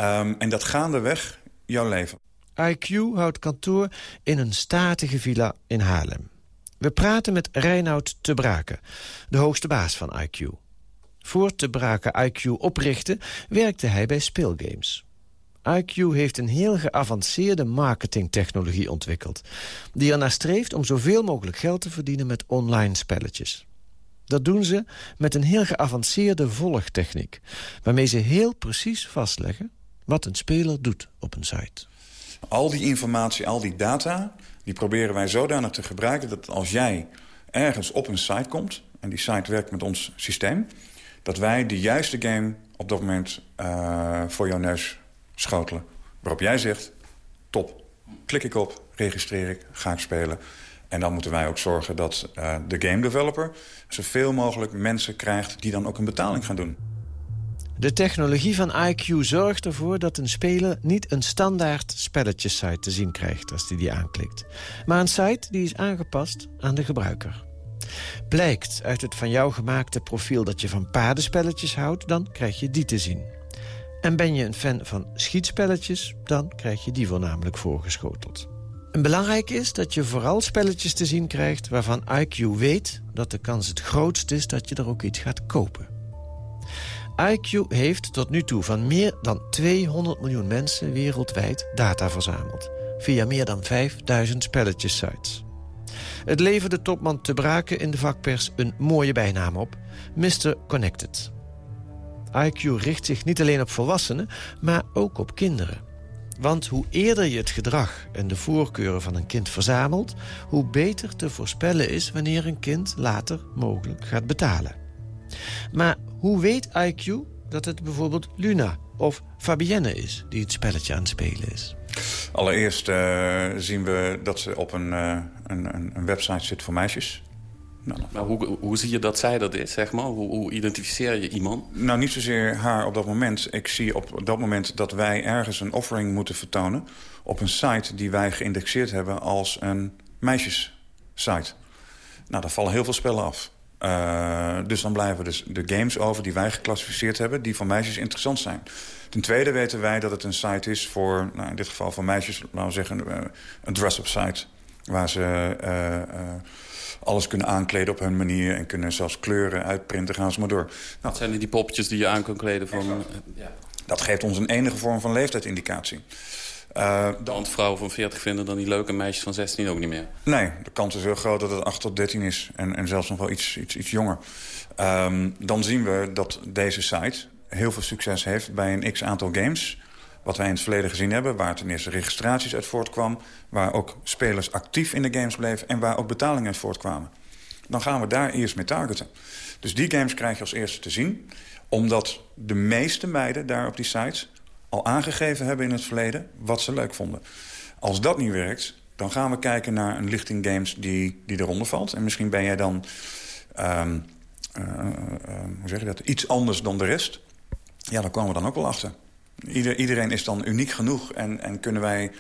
Um, en dat gaandeweg jouw leven. IQ houdt kantoor in een statige villa in Haarlem. We praten met Reinoud Te Braken, de hoogste baas van IQ. Voor Te Braken IQ oprichtte, werkte hij bij speelgames. IQ heeft een heel geavanceerde marketingtechnologie ontwikkeld... die ernaar streeft om zoveel mogelijk geld te verdienen met online spelletjes. Dat doen ze met een heel geavanceerde volgtechniek... waarmee ze heel precies vastleggen wat een speler doet op een site. Al die informatie, al die data, die proberen wij zodanig te gebruiken... dat als jij ergens op een site komt, en die site werkt met ons systeem... dat wij de juiste game op dat moment uh, voor jouw neus schotelen. Waarop jij zegt, top, klik ik op, registreer ik, ga ik spelen... En dan moeten wij ook zorgen dat uh, de game developer... zoveel mogelijk mensen krijgt die dan ook een betaling gaan doen. De technologie van IQ zorgt ervoor dat een speler niet een standaard spelletjesite te zien krijgt als hij die, die aanklikt. Maar een site die is aangepast aan de gebruiker. Blijkt uit het van jou gemaakte profiel dat je van paardenspelletjes houdt... dan krijg je die te zien. En ben je een fan van schietspelletjes... dan krijg je die voornamelijk voorgeschoteld. En belangrijk is dat je vooral spelletjes te zien krijgt... waarvan IQ weet dat de kans het grootst is dat je er ook iets gaat kopen. IQ heeft tot nu toe van meer dan 200 miljoen mensen wereldwijd data verzameld. Via meer dan 5000 spelletjessites. Het leverde topman te braken in de vakpers een mooie bijnaam op. Mr. Connected. IQ richt zich niet alleen op volwassenen, maar ook op kinderen. Want hoe eerder je het gedrag en de voorkeuren van een kind verzamelt... hoe beter te voorspellen is wanneer een kind later mogelijk gaat betalen. Maar hoe weet IQ dat het bijvoorbeeld Luna of Fabienne is... die het spelletje aan het spelen is? Allereerst uh, zien we dat ze op een, uh, een, een, website zit voor meisjes. Nou, maar hoe, hoe zie je dat zij dat is, zeg maar? Hoe, hoe, identificeer je iemand? Nou, niet zozeer haar op dat moment. Ik zie op dat moment dat wij ergens een offering moeten vertonen... op een site die wij geïndexeerd hebben als een meisjessite. Nou, daar vallen heel veel spellen af. Uh, dus dan blijven dus de games over die wij geclassificeerd hebben... die voor meisjes interessant zijn. Ten tweede weten wij dat het een site is voor, nou in dit geval voor meisjes... laten we zeggen, uh, een dress-up site. Waar ze uh, alles kunnen aankleden op hun manier... en kunnen zelfs kleuren uitprinten, gaan ze maar door. Nou, zijn die poppetjes die je aan kan kleden? Van, ja. Dat geeft ons een enige vorm van leeftijdindicatie. Uh, Want vrouwen van 40 vinden dan die leuke meisjes van 16 ook niet meer? Nee, de kans is heel groot dat het 8 tot 13 is. En, en zelfs nog wel iets, iets, iets jonger. Um, dan zien we dat deze site heel veel succes heeft bij een x-aantal games... wat wij in het verleden gezien hebben... waar ten eerste registraties uit voortkwam... waar ook spelers actief in de games bleven... en waar ook betalingen uit voortkwamen. Dan gaan we daar eerst mee targeten. Dus die games krijg je als eerste te zien... omdat de meeste meiden daar op die sites al aangegeven hebben in het verleden wat ze leuk vonden. Als dat niet werkt, dan gaan we kijken naar een lichting games die, die eronder valt. En misschien ben jij dan, um, uh, uh, hoe zeg je dat, iets anders dan de rest. Ja, daar komen we dan ook wel achter. Ieder, iedereen is dan uniek genoeg en, en kunnen wij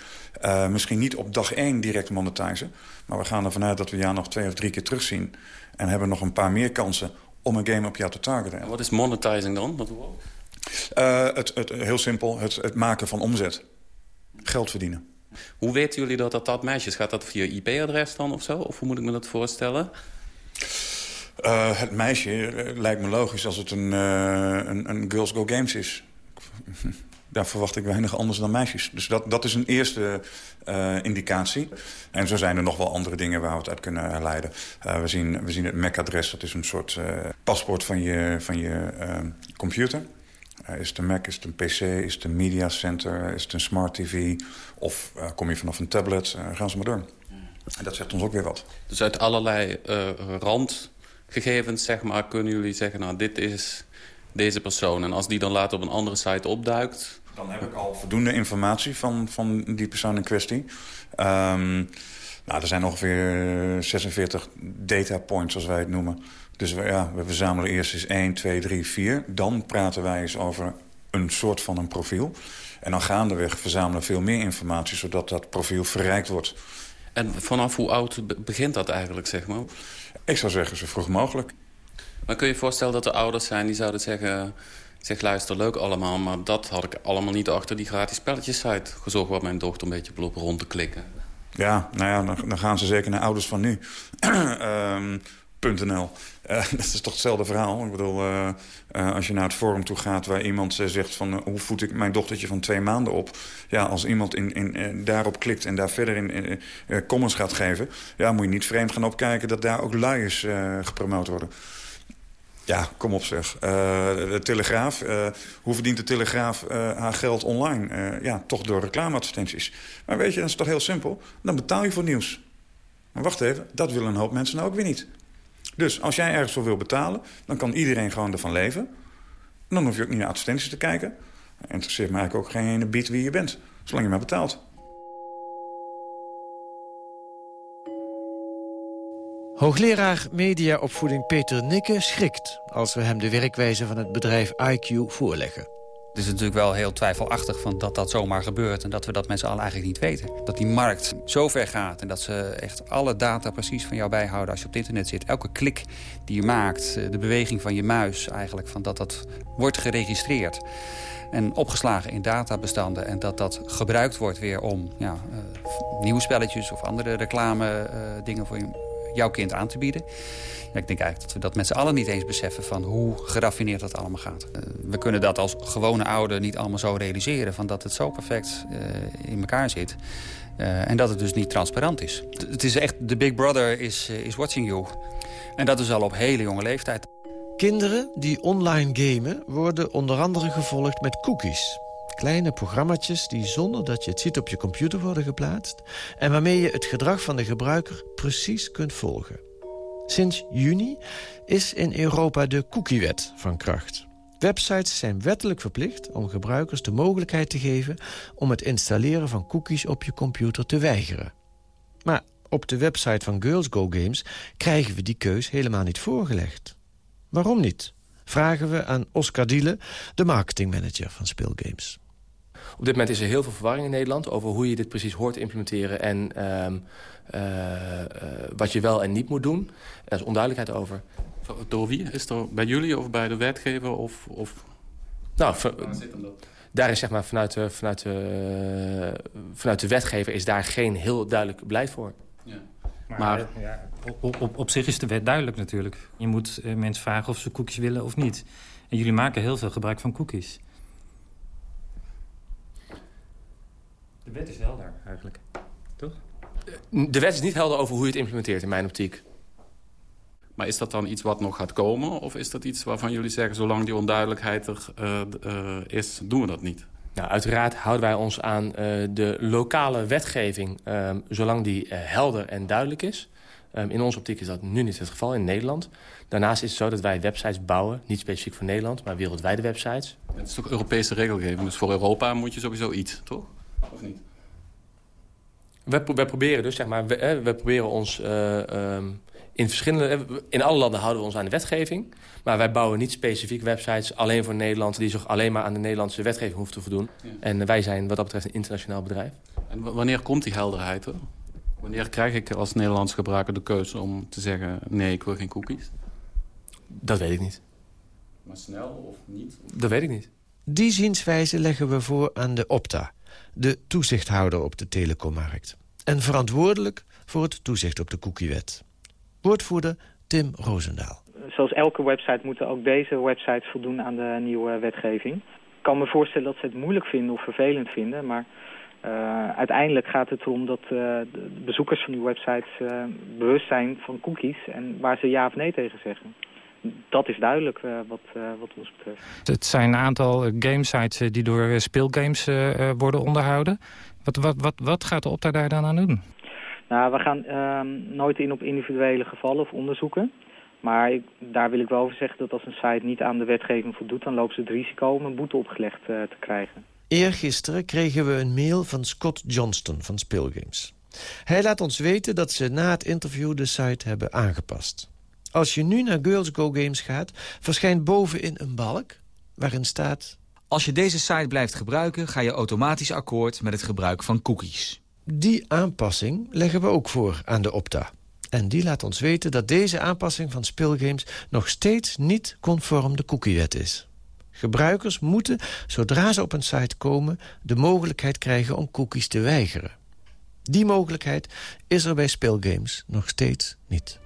uh, misschien niet op dag één direct monetizen. Maar we gaan ervan uit dat we jou nog twee of drie keer terugzien. En hebben nog een paar meer kansen om een game op jou te targeten. En wat is monetizing dan? Wat uh, het, het, heel simpel, het, het maken van omzet. Geld verdienen. Hoe weten jullie dat dat, dat meisjes? Gaat dat via IP-adres dan of zo? Of hoe moet ik me dat voorstellen? Uh, het meisje lijkt me logisch als het een, uh, een, een Girls Go Games is. Daar verwacht ik weinig anders dan meisjes. Dus dat, dat is een eerste uh, indicatie. En zo zijn er nog wel andere dingen waar we het uit kunnen herleiden. we, zien, we zien het MAC-adres, dat is een soort paspoort van je, van je computer. Uh, is het een Mac, is het een PC, is het een media center, is het een smart TV... of kom je vanaf een tablet, gaan ze maar door. En dat zegt ons ook weer wat. Dus uit allerlei randgegevens zeg maar, kunnen jullie zeggen... nou, dit is deze persoon. En als die dan later op een andere site opduikt... Dan heb ik al voldoende informatie van, van die persoon in kwestie. Um, nou, er zijn ongeveer 46 data points, zoals wij het noemen... Dus we, ja, we verzamelen eerst eens 1, 2, 3, 4. Dan praten wij eens over een soort van een profiel. En dan gaandeweg verzamelen we veel meer informatie... zodat dat profiel verrijkt wordt. En vanaf hoe oud begint dat eigenlijk, zeg maar? Ik zou zeggen, zo vroeg mogelijk. Maar kun je je voorstellen dat er ouders zijn die zouden zeggen... zeg, luister, leuk allemaal, maar dat had ik allemaal niet achter die gratis spelletjes site gezocht... waar mijn dochter een beetje op rond te klikken. Ja, nou ja, dan, gaan ze zeker naar ouders van nu. um, .nl. Uh, dat is toch hetzelfde verhaal. Ik bedoel, uh, uh, als je naar het forum toe gaat waar iemand zegt van... hoe voed ik mijn dochtertje van twee maanden op? Ja, als iemand in, in, daarop klikt en daar verder in comments gaat geven... ja, moet je niet vreemd gaan opkijken dat daar ook luiers gepromoot worden. Ja, kom op zeg. de Telegraaf. hoe verdient de Telegraaf haar geld online? ja, toch door reclameadvertenties. Maar weet je, dat is toch heel simpel. Dan betaal je voor nieuws. Maar wacht even, dat willen een hoop mensen nou ook weer niet. Dus als jij ergens voor wil betalen, dan kan iedereen gewoon ervan leven. Dan hoef je ook niet naar advertenties te kijken. Interesseert me eigenlijk ook geen ene bied wie je bent. Zolang je maar betaalt. Hoogleraar mediaopvoeding Peter Nikke schrikt... als we hem de werkwijze van het bedrijf IQ voorleggen. Het is natuurlijk wel heel twijfelachtig van dat dat zomaar gebeurt... en dat we dat met z'n allen eigenlijk niet weten. Dat die markt zo ver gaat en dat ze echt alle data precies van jou bijhouden... als je op het internet zit. Elke klik die je maakt, eh, de beweging van je muis eigenlijk... Van dat dat wordt geregistreerd en opgeslagen in databestanden... en dat dat gebruikt wordt weer om ja, uh, nieuwe spelletjes of andere reclame uh, dingen voor je, jouw kind aan te bieden. Ja, ik denk eigenlijk dat we dat met z'n allen niet eens beseffen... van hoe geraffineerd dat allemaal gaat. Uh, we kunnen dat als gewone ouder niet allemaal zo realiseren... van dat het zo perfect in elkaar zit... en dat het dus niet transparant is. Het is echt, de big brother is, is watching you. En dat is al op hele jonge leeftijd. Kinderen die online gamen worden onder andere gevolgd met cookies. Kleine programmaatjes die zonder dat je het ziet op je computer worden geplaatst... en waarmee je het gedrag van de gebruiker precies kunt volgen. Sinds juni is in Europa de cookiewet van kracht. Websites zijn wettelijk verplicht om gebruikers de mogelijkheid te geven... om het installeren van cookies op je computer te weigeren. Maar op de website van Girls Go Games krijgen we die keus helemaal niet voorgelegd. Waarom niet? Vragen we aan Oscar Diele, de marketingmanager van Speelgames. Op dit moment is er heel veel verwarring in Nederland... over hoe je dit precies hoort te implementeren... en uh, uh, wat je wel en niet moet doen. Er is onduidelijkheid over. Door wie? Is er bij jullie of bij de wetgever? Of, of... Nou, daar is zeg maar vanuit de, vanuit, de, vanuit de wetgever is daar geen heel duidelijk beleid voor. Ja. Maar, maar ja, op, op, op zich is de wet duidelijk natuurlijk. Je moet uh, mensen vragen of ze cookies willen of niet. En jullie maken heel veel gebruik van cookies. De wet is helder, eigenlijk. Toch? De wet is niet helder over hoe je het implementeert, in mijn optiek. Maar is dat dan iets wat nog gaat komen? Of is dat iets waarvan jullie zeggen... zolang die onduidelijkheid er uh, uh, is, doen we dat niet? Nou, uiteraard houden wij ons aan uh, de lokale wetgeving... zolang die helder en duidelijk is. Um, in onze optiek is dat nu niet het geval in Nederland. Daarnaast is het zo dat wij websites bouwen, niet specifiek voor Nederland, maar wereldwijde websites. Het is toch Europese regelgeving, dus voor Europa moet je sowieso iets, toch? Of niet? We, we proberen dus, zeg maar, we, we proberen ons uh, um, in verschillende... In alle landen houden we ons aan de wetgeving. Maar wij bouwen niet specifiek websites alleen voor Nederland... die zich alleen maar aan de Nederlandse wetgeving hoeven te voldoen. Ja. En wij zijn wat dat betreft een internationaal bedrijf. En wanneer komt die helderheid er? Wanneer krijg ik als Nederlands gebruiker de keuze om te zeggen... nee, ik wil geen cookies? Dat weet ik niet. Maar snel of niet? Dat weet ik niet. Die zienswijze leggen we voor aan de Opta, de toezichthouder op de telecommarkt. En verantwoordelijk voor het toezicht op de cookiewet. Woordvoerder Tim Roosendaal. Zoals elke website moeten ook deze websites voldoen aan de nieuwe wetgeving. Ik kan me voorstellen dat ze het moeilijk vinden of vervelend vinden, maar... Uh, uiteindelijk gaat het erom dat uh, de bezoekers van die websites uh, bewust zijn van cookies en waar ze ja of nee tegen zeggen. Dat is duidelijk wat, wat ons betreft. Het zijn een aantal gamesites die door speelgames worden onderhouden. Wat, wat, wat, wat gaat de Opta daar dan aan doen? Nou, we gaan ehm, nooit in op individuele gevallen of onderzoeken. Maar ik, daar wil ik wel over zeggen dat als een site niet aan de wetgeving voldoet... dan loopt ze het risico om een boete opgelegd te krijgen. Eergisteren kregen we een mail van Scott Johnston van Speelgames. Hij laat ons weten dat ze na het interview de site hebben aangepast. Als je nu naar Girls Go Games gaat, verschijnt bovenin een balk waarin staat... Als je deze site blijft gebruiken, ga je automatisch akkoord met het gebruik van cookies. Die aanpassing leggen we ook voor aan de Opta. En die laat ons weten dat deze aanpassing van Speelgames nog steeds niet conform de cookiewet is. Gebruikers moeten, zodra ze op een site komen... de mogelijkheid krijgen om cookies te weigeren. Die mogelijkheid is er bij speelgames nog steeds niet.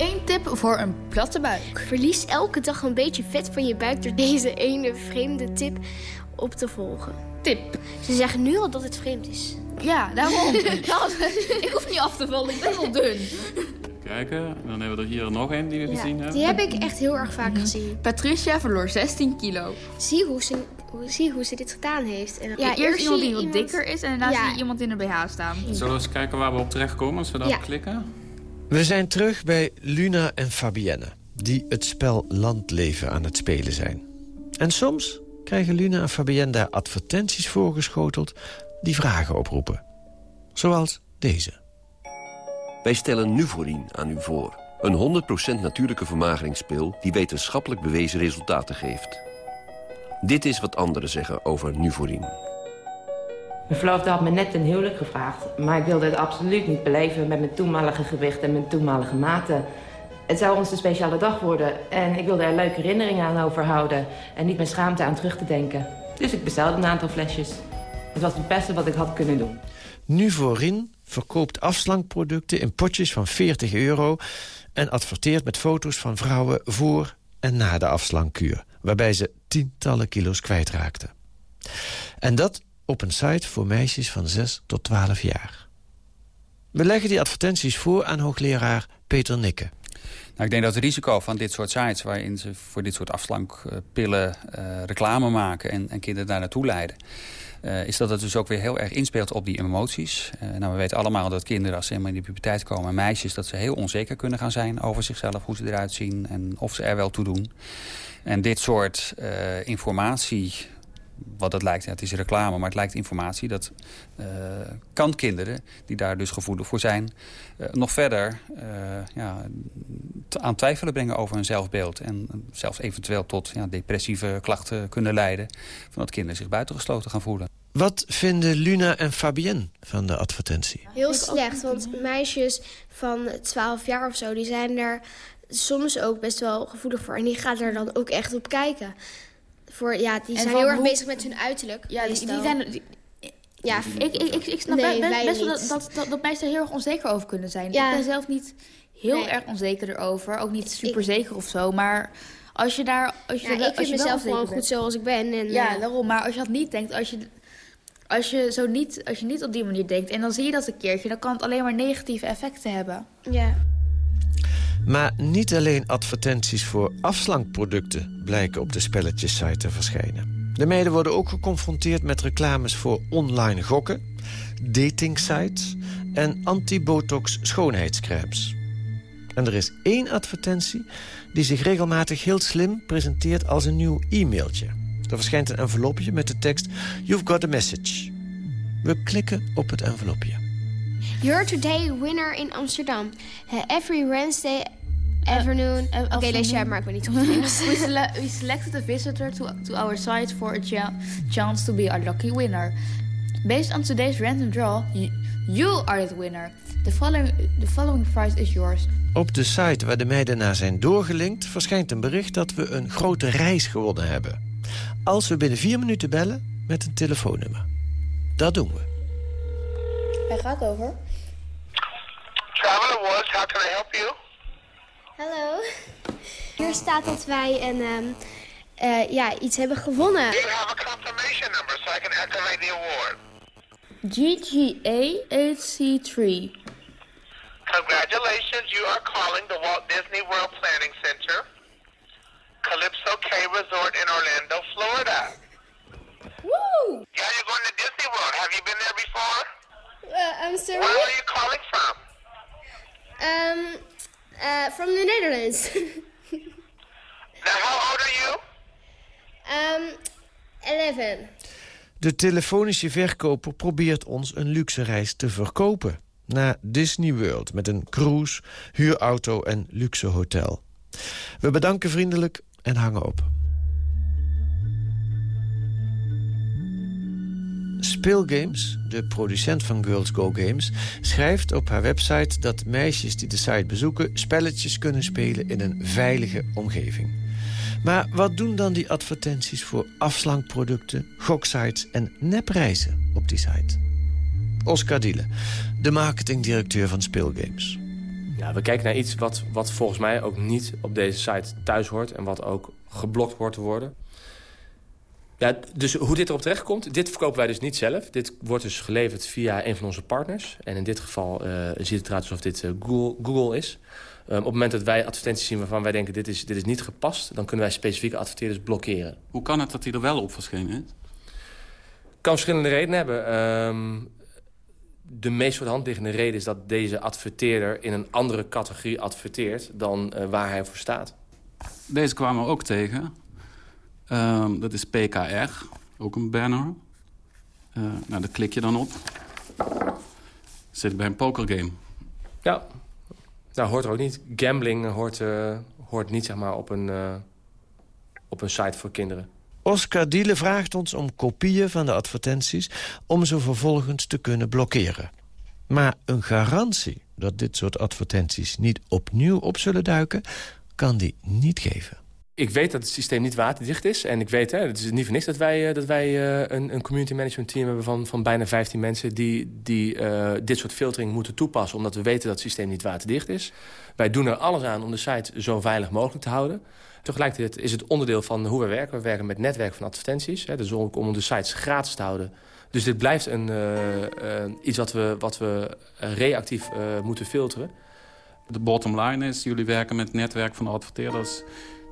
Eén tip voor een platte buik. Verlies elke dag een beetje vet van je buik... door deze ene vreemde tip op te volgen. Tip. Ze zeggen nu al dat het vreemd is. Ja, daarom. ik hoef niet af te vallen, ik ben wel dun. Kijken, dan hebben we er hier nog een die we ja, gezien hebben. Die heb ik echt heel erg vaak gezien. Patricia verloor 16 kilo. Zie hoe ze, zie hoe ze dit gedaan heeft. En ja, eerst iemand die wat iemand... dikker is en daarna ja. zie je iemand in de BH staan. Zullen we eens kijken waar we op terechtkomen als we daarop ja. klikken? We zijn terug bij Luna en Fabienne, die het spel Landleven aan het spelen zijn. En soms krijgen Luna en Fabienne daar advertenties voorgeschoteld die vragen oproepen. Zoals deze. Wij stellen Nuvorin aan u voor. Een 100% natuurlijke vermageringspil die wetenschappelijk bewezen resultaten geeft. Dit is wat anderen zeggen over Nuvorin. Mijn verloofde had me net een huwelijk gevraagd. Maar ik wilde het absoluut niet beleven met mijn toenmalige gewicht en mijn toenmalige maten. Het zou onze speciale dag worden. En ik wilde er leuke herinneringen aan overhouden. En niet met schaamte aan terug te denken. Dus ik bestelde een aantal flesjes. Het was het beste wat ik had kunnen doen. Nuvorin verkoopt afslankproducten in potjes van 40 euro... en adverteert met foto's van vrouwen voor en na de afslankkuur... waarbij ze tientallen kilo's kwijtraakten. En dat op een site voor meisjes van 6 tot 12 jaar. We leggen die advertenties voor aan hoogleraar Peter Nikke. Nou, ik denk dat het risico van dit soort sites... waarin ze voor dit soort afslankpillen uh, reclame maken... en, en kinderen daar naartoe leiden... Uh, is dat het dus ook weer heel erg inspeelt op die emoties. Uh, nou, we weten allemaal dat kinderen, als ze helemaal in de puberteit komen... meisjes, dat ze heel onzeker kunnen gaan zijn over zichzelf... hoe ze eruit zien en of ze er wel toe doen. En dit soort informatie wat het lijkt, ja, het is reclame, maar het lijkt informatie. Dat uh, kan kinderen, die daar dus gevoelig voor zijn... Uh, nog verder uh, ja, aan twijfelen brengen over hun zelfbeeld. En zelfs eventueel tot ja, depressieve klachten kunnen leiden... van dat kinderen zich buitengesloten gaan voelen. Wat vinden Luna en Fabienne van de advertentie? Heel slecht, want meisjes van 12 jaar of zo... die zijn er soms ook best wel gevoelig voor. En die gaan er dan ook echt op kijken voor, ja, die En zijn heel erg hoe- bezig met hun uiterlijk. Ja, die, zijn... die- ja, ik, ik, ik, ik snap Nee, best, wel dat, dat, dat, dat meisjes er heel erg onzeker over kunnen zijn. Ja. Ik ben zelf niet heel Nee. erg onzeker erover. Ook niet super zeker of zo. Maar als je daar... Als je Ja, wel- ik als vind je mezelf gewoon goed zoals ik ben. En, Ja, eh, daarom. Maar als je dat niet denkt, als je, als je, zo niet, als je niet op die manier denkt... en dan zie je dat een keertje, dan kan het alleen maar negatieve effecten hebben. Ja. Maar niet alleen advertenties voor afslankproducten... blijken op de spelletjessite te verschijnen. De meiden worden ook geconfronteerd met reclames voor online gokken... datingsites en anti-botox schoonheidscremes. En er is één advertentie die zich regelmatig heel slim presenteert als een nieuw e-mailtje. Er verschijnt een envelopje met de tekst You've got a message. We klikken op het envelopje. You're today winner in Amsterdam. Every Wednesday afternoon... Oké, lees jij maar, ik ben niet goed in Engels. we, sele- we selected a visitor to, to our site for a cha- chance to be our lucky winner. Based on today's random draw, you, you are the winner. The following, the following prize is yours. Op de site waar de meiden naar zijn doorgelinkt... verschijnt een bericht dat we een grote reis gewonnen hebben. Als we binnen vier minuten bellen met een telefoonnummer. Dat doen we. Hij gaat over. Traveler Woods, how can I help you? Hallo. Hier staat dat wij een, ehm, eh, ja, iets hebben gewonnen. You have a confirmation number so I can activate the award. GGA8C3. Congratulations, you are calling the Walt Disney World Planning Center, Calypso K Resort in Orlando, Florida. Woo! Yeah, you're going to Disney World. Have you been there before? Uh, I'm sorry. Where are you calling from? Um, uh, from the Netherlands. Now, how old are you? um, 11. De telefonische verkoper probeert ons een luxe reis te verkopen. Naar Disney World met een cruise, huurauto en luxe hotel. We bedanken vriendelijk en hangen op. Speelgames, de producent van Girls Go Games... schrijft op haar website dat meisjes die de site bezoeken... spelletjes kunnen spelen in een veilige omgeving. Maar wat doen dan die advertenties voor afslankproducten, goksites en nepreizen op die site? Oscar Diele, de marketingdirecteur van Speelgames. Ja, we kijken naar iets wat, wat volgens mij ook niet op deze site thuis hoort... en wat ook geblokt hoort te worden. Ja, dus hoe dit erop terechtkomt, dit verkopen wij dus niet zelf. Dit wordt dus geleverd via een van onze partners. En in dit geval eh, ziet het eruit alsof dit eh, Google, Google is. Um, op het moment dat wij advertenties zien waarvan wij denken... Dit is, dit is niet gepast, dan kunnen wij specifieke adverteerders blokkeren. Hoe kan het dat hij er wel op verschenen is? Kan verschillende redenen hebben. Ehm, de meest voor de hand liggende reden is dat deze adverteerder... in een andere categorie adverteert dan eh, waar hij voor staat. Deze kwamen we ook tegen. Ehm, dat is PKR, ook een banner. Eh, nou, daar klik je dan op. Zit bij een pokergame. Ja. Nou, hoort er ook niet. Gambling hoort, uh, hoort niet zeg maar, op, een, uh, op een site voor kinderen. Oscar Diele vraagt ons om kopieën van de advertenties... om ze vervolgens te kunnen blokkeren. Maar een garantie dat dit soort advertenties niet opnieuw op zullen duiken... kan die niet geven. Ik weet dat het systeem niet waterdicht is. En ik weet, hè, het is niet voor niks dat wij, eh, dat wij uh, een, een community management team hebben... van, van bijna 15 mensen die, die uh, dit soort filtering moeten toepassen... omdat we weten dat het systeem niet waterdicht is. Wij doen er alles aan om de site zo veilig mogelijk te houden. Tegelijkertijd is het onderdeel van hoe we werken. We werken met netwerk van advertenties. Hè, dus ook om de sites gratis te houden. Dus dit blijft een, iets wat we, wat we reactief moeten filteren. De bottom line is, jullie werken met netwerk van adverteerders...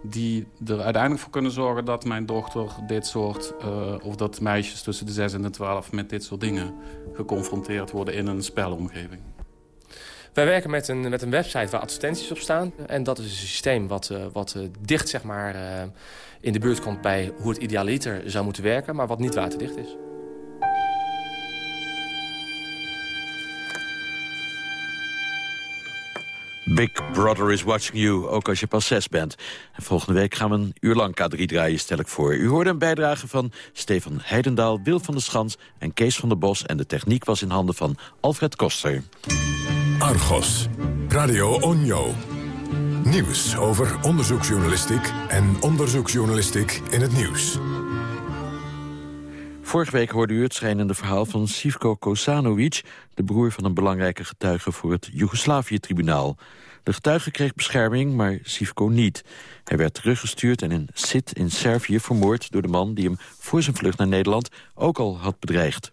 die er uiteindelijk voor kunnen zorgen dat mijn dochter dit soort... of dat meisjes tussen de 6 en de 12 met dit soort dingen geconfronteerd worden in een spelomgeving. Wij werken met een, met een website waar advertenties op staan. En dat is een systeem wat, uh, wat uh, dicht zeg maar, in de buurt komt bij hoe het idealiter zou moeten werken... maar wat niet waterdicht is. Big Brother is watching you, ook als je pas zes bent. En volgende week gaan we een uur lang K3 draaien, stel ik voor. U hoorde een bijdrage van Stefan Heidendaal, Wil van der Schans en Kees van der Bos... en de techniek was in handen van Alfred Koster. Argos, Radio Onjo. Nieuws over onderzoeksjournalistiek en onderzoeksjournalistiek in het nieuws. Vorige week hoorde u het schrijnende verhaal van Sivko Kosanovic... de broer van een belangrijke getuige voor het Joegoslavië-tribunaal. De getuige kreeg bescherming, maar Sivko niet. Hij werd teruggestuurd en in Sit in Servië vermoord... door de man die hem voor zijn vlucht naar Nederland ook al had bedreigd.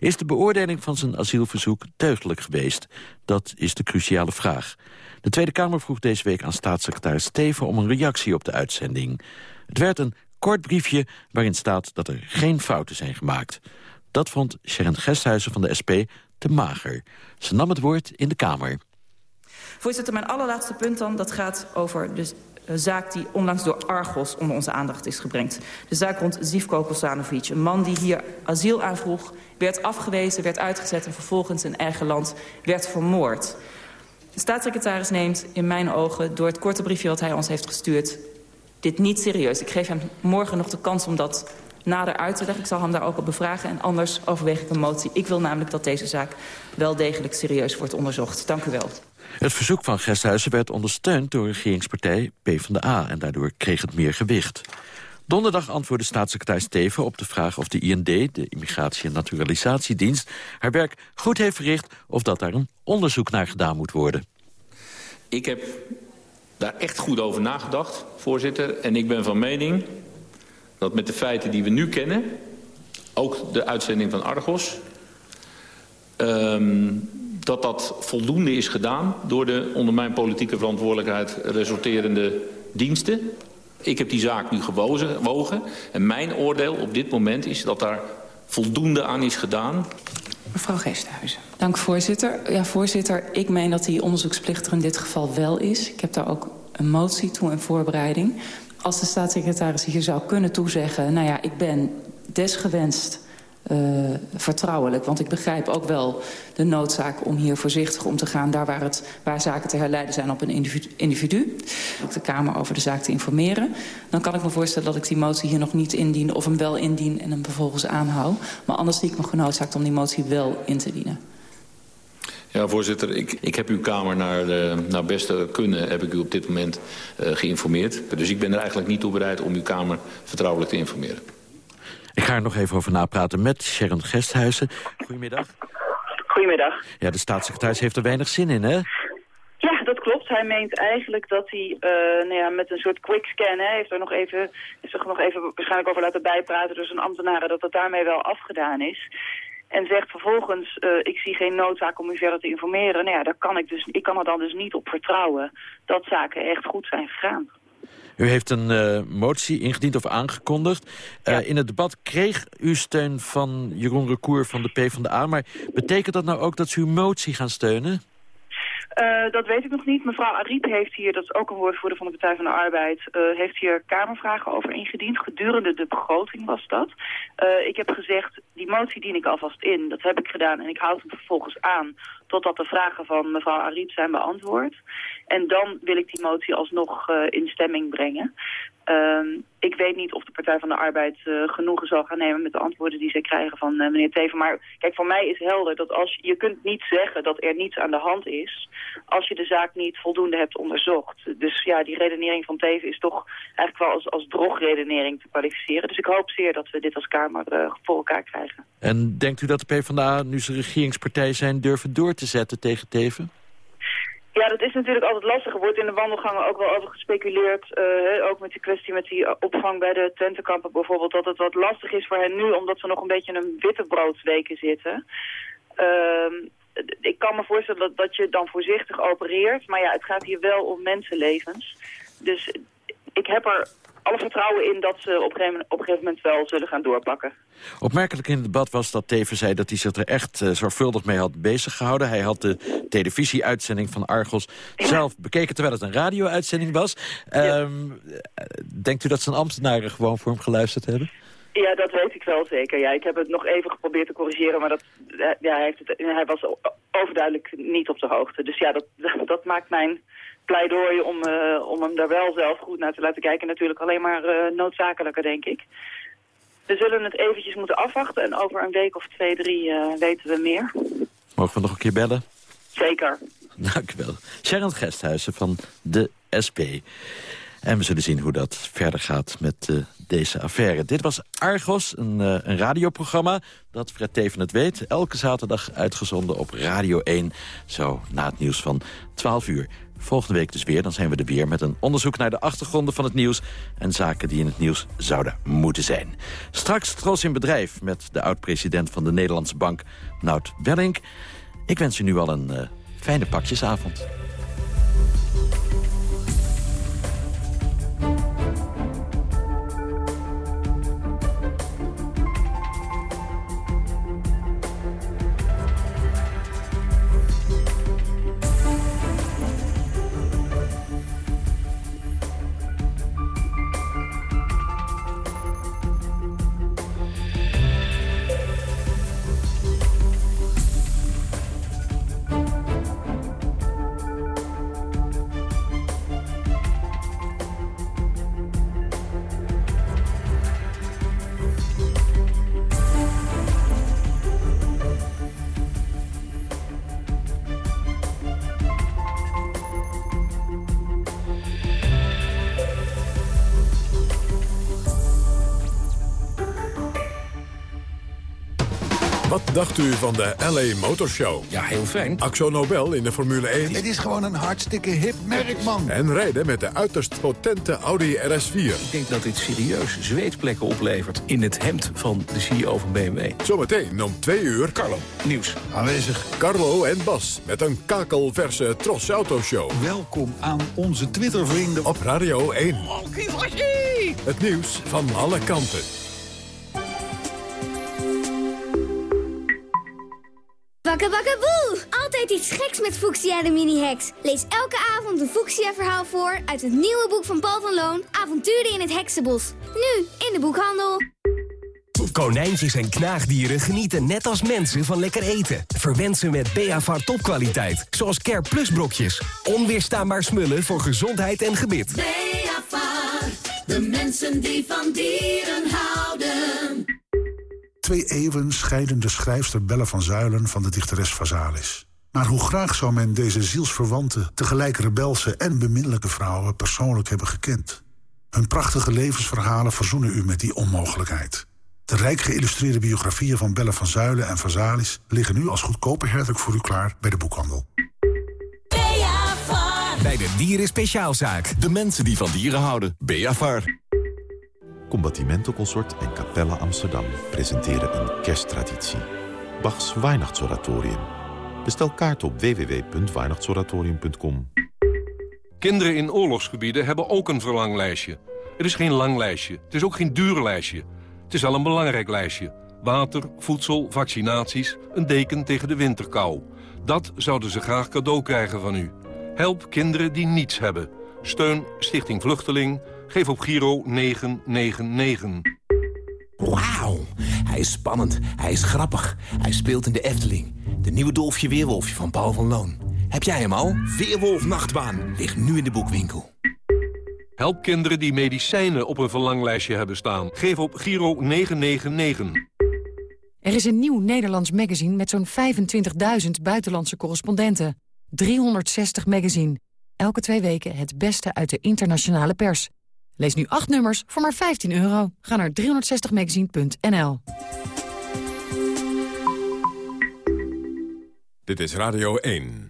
Is de beoordeling van zijn asielverzoek deugdelijk geweest? Dat is de cruciale vraag. De Tweede Kamer vroeg deze week aan staatssecretaris Steven... om een reactie op de uitzending. Het werd een kort briefje waarin staat dat er geen fouten zijn gemaakt. Dat vond Sharon Gesthuizen van de SP te mager. Ze nam het woord in de Kamer. Voorzitter, mijn allerlaatste punt dan, dat gaat over de zaak die onlangs door Argos onder onze aandacht is gebracht. De zaak rond Zivko Kosanovic, een man die hier asiel aanvroeg... werd afgewezen, werd uitgezet en vervolgens in eigen land werd vermoord. De staatssecretaris neemt in mijn ogen door het korte briefje wat hij ons heeft gestuurd... dit niet serieus. Ik geef hem morgen nog de kans om dat nader uit te leggen. Ik zal hem daar ook op bevragen en anders overweeg ik een motie. Ik wil namelijk dat deze zaak wel degelijk serieus wordt onderzocht. Dank u wel. Het verzoek van Gesthuizen werd ondersteund door regeringspartij PvdA... en daardoor kreeg het meer gewicht. Donderdag antwoordde staatssecretaris Steven op de vraag of de IND... de Immigratie- en Naturalisatiedienst, haar werk goed heeft verricht... of dat daar een onderzoek naar gedaan moet worden. Ik heb daar echt goed over nagedacht, voorzitter. En ik ben van mening dat met de feiten die we nu kennen... ook de uitzending van Argos... Um, dat dat voldoende is gedaan door de onder mijn politieke verantwoordelijkheid resulterende diensten. Ik heb die zaak nu gewogen en mijn oordeel op dit moment is dat daar voldoende aan is gedaan. Mevrouw Dank voorzitter. Ja, voorzitter, ik meen dat die onderzoeksplicht er in dit geval wel is. Ik heb daar ook een motie toe in voorbereiding. Als de staatssecretaris hier zou kunnen toezeggen... nou ja, ik ben desgewenst uh, vertrouwelijk. Want ik begrijp ook wel de noodzaak om hier voorzichtig om te gaan... daar waar, het, waar zaken te herleiden zijn op een individu. de Kamer over de zaak te informeren. Dan kan ik me voorstellen dat ik die motie hier nog niet indien... of hem wel indien en hem vervolgens aanhoud. Maar anders zie ik me genoodzaakt om die motie wel in te dienen. Ja, voorzitter, ik, ik heb uw Kamer naar, uh, naar beste kunnen... heb ik u op dit moment uh, geïnformeerd. Dus ik ben er eigenlijk niet toe bereid om uw Kamer vertrouwelijk te informeren. Ik ga er nog even over napraten met Sharon Gesthuizen. Goedemiddag. Goedemiddag. Ja, de staatssecretaris heeft er weinig zin in, hè? Ja, dat klopt. Hij meent eigenlijk dat hij uh, nou ja, met een soort quick scan... Hè, heeft er nog even, is er nog even waarschijnlijk over laten bijpraten... dus een ambtenaren dat het daarmee wel afgedaan is... En zegt vervolgens, uh, ik zie geen noodzaak om u verder te informeren. Nou ja, daar kan ik, dus, ik kan er dan dus niet op vertrouwen dat zaken echt goed zijn gegaan. U heeft een uh, motie ingediend of aangekondigd. Uh, in het debat kreeg u steun van Jeroen Recour van de PvdA. Maar betekent dat nou ook dat ze uw motie gaan steunen? Uh, dat weet ik nog niet. Mevrouw Ariep heeft hier, dat is ook een woordvoerder van de Partij van de Arbeid, uh, heeft hier Kamervragen over ingediend. Gedurende de begroting was dat. Uh, ik heb gezegd, die motie dien ik alvast in. Dat heb ik gedaan en ik houd hem vervolgens aan totdat de vragen van mevrouw Ariep zijn beantwoord. En dan wil ik die motie alsnog in stemming brengen. Uh, ik weet niet of de Partij van de Arbeid uh, genoegen zal gaan nemen met de antwoorden die zij krijgen van uh, meneer Teven. Maar kijk, voor mij is helder dat als je kunt niet zeggen dat er niets aan de hand is als je de zaak niet voldoende hebt onderzocht. Dus ja, die redenering van Teven is toch eigenlijk wel als, als drogredenering te kwalificeren. Dus ik hoop zeer dat we dit als Kamer uh, voor elkaar krijgen. En denkt u dat de PvdA, nu ze regeringspartij zijn, durven door te zetten tegen Teven? Ja, dat is natuurlijk altijd lastig. Er wordt in de wandelgangen ook wel over gespeculeerd. Uh, ook met die kwestie met die opvang bij de tentenkampen bijvoorbeeld. Dat het wat lastig is voor hen nu, omdat ze nog een beetje in een wittebroodweken zitten. Uh, ik kan me voorstellen dat, dat je dan voorzichtig opereert. Maar ja, het gaat hier wel om mensenlevens. Dus ik heb er alle vertrouwen in dat ze op een, gegeven, op een gegeven moment wel zullen gaan doorpakken. Opmerkelijk in het debat was dat Teven zei dat hij zich er echt uh, zorgvuldig mee had bezig gehouden. Hij had de televisieuitzending van Argos ja. zelf bekeken terwijl het een radio-uitzending was. Ja. Um, denkt u dat zijn ambtenaren gewoon voor hem geluisterd hebben? Ja, dat weet ik wel zeker. Ja, ik heb het nog even geprobeerd te corrigeren, maar dat, ja, hij, heeft het, hij was overduidelijk niet op de hoogte. Dus ja, dat, dat maakt mijn pleidooi om, uh, om hem daar wel zelf goed naar te laten kijken natuurlijk alleen maar uh, noodzakelijker, denk ik. We zullen het eventjes moeten afwachten en over een week of twee, drie uh, weten we meer. Mogen we nog een keer bellen? Zeker. Dank u wel. Sharon Gesthuizen van de SP. En we zullen zien hoe dat verder gaat met uh, deze affaire. Dit was Argos, een, uh, een radioprogramma dat Fred Teven het weet. Elke zaterdag uitgezonden op Radio 1, zo na het nieuws van 12 uur. Volgende week dus weer, dan zijn we er weer met een onderzoek naar de achtergronden van het nieuws... en zaken die in het nieuws zouden moeten zijn. Straks Tros in Bedrijf met de oud-president van de Nederlandse Bank, Nout Wellink. Ik wens u nu al een uh, fijne pakjesavond. LA Motor Show? Ja, heel fijn. Axo Nobel in de Formule 1. Het is gewoon een hartstikke hip merk, man. En rijden met de uiterst potente Audi RS4. Ik denk dat dit serieus zweetplekken oplevert in het hemd van de CEO van BMW. Zometeen om twee uur... Carlo, nieuws. Aanwezig. Carlo en Bas met een kakelverse Tros Auto Show. Welkom aan onze Twitter-vrienden. Op Radio 1. Het nieuws van alle kanten. Bakkebakkaboe! Altijd iets geks met Fuchsia de mini-heks. Lees elke avond een Fuchsia-verhaal voor uit het nieuwe boek van Paul van Loon... Avonturen in het Heksenbos. Nu in de boekhandel. Konijntjes en knaagdieren genieten net als mensen van lekker eten. Verwend ze met Beavar topkwaliteit, zoals Care Plus brokjes. Onweerstaanbaar smullen voor gezondheid en gebit. Beavar, de mensen die van dieren houden. Twee eeuwen scheiden de schrijfster Belle van Zuilen van de dichteres Vazalis. Maar hoe graag zou men deze zielsverwante, tegelijk rebelse en beminnelijke vrouwen persoonlijk hebben gekend. Hun prachtige levensverhalen verzoenen u met die onmogelijkheid. De rijk geïllustreerde biografieën van Belle van Zuilen en Vazalis liggen nu als goedkope herdruk voor u klaar bij de boekhandel. Bij de Dieren Speciaalzaak. De mensen die van dieren houden. Beavar. Combattimento Consort en Capella Amsterdam presenteren een kersttraditie. Bachs Weihnachtsoratorium. Bestel kaart op www.weihnachtsoratorium.com. Kinderen in oorlogsgebieden hebben ook een verlanglijstje. Het is geen lang lijstje, het is ook geen duur lijstje. Het is wel een belangrijk lijstje. Water, voedsel, vaccinaties, een deken tegen de winterkou. Dat zouden ze graag cadeau krijgen van u. Help kinderen die niets hebben. Steun Stichting Vluchteling. Geef op Giro 999. Wauw, hij is spannend, hij is grappig. Hij speelt in de Efteling. De nieuwe Dolfje Weerwolfje van Paul van Loon. Heb jij hem al? Weerwolf Nachtbaan ligt nu in de boekwinkel. Help kinderen die medicijnen op een verlanglijstje hebben staan. Geef op Giro 999. Er is een nieuw Nederlands magazine met zo'n 25.000 buitenlandse correspondenten. 360 magazine. Elke twee weken het beste uit de internationale pers. Lees nu acht nummers voor maar 15 euro. Ga naar 360magazine.nl. Dit is Radio 1.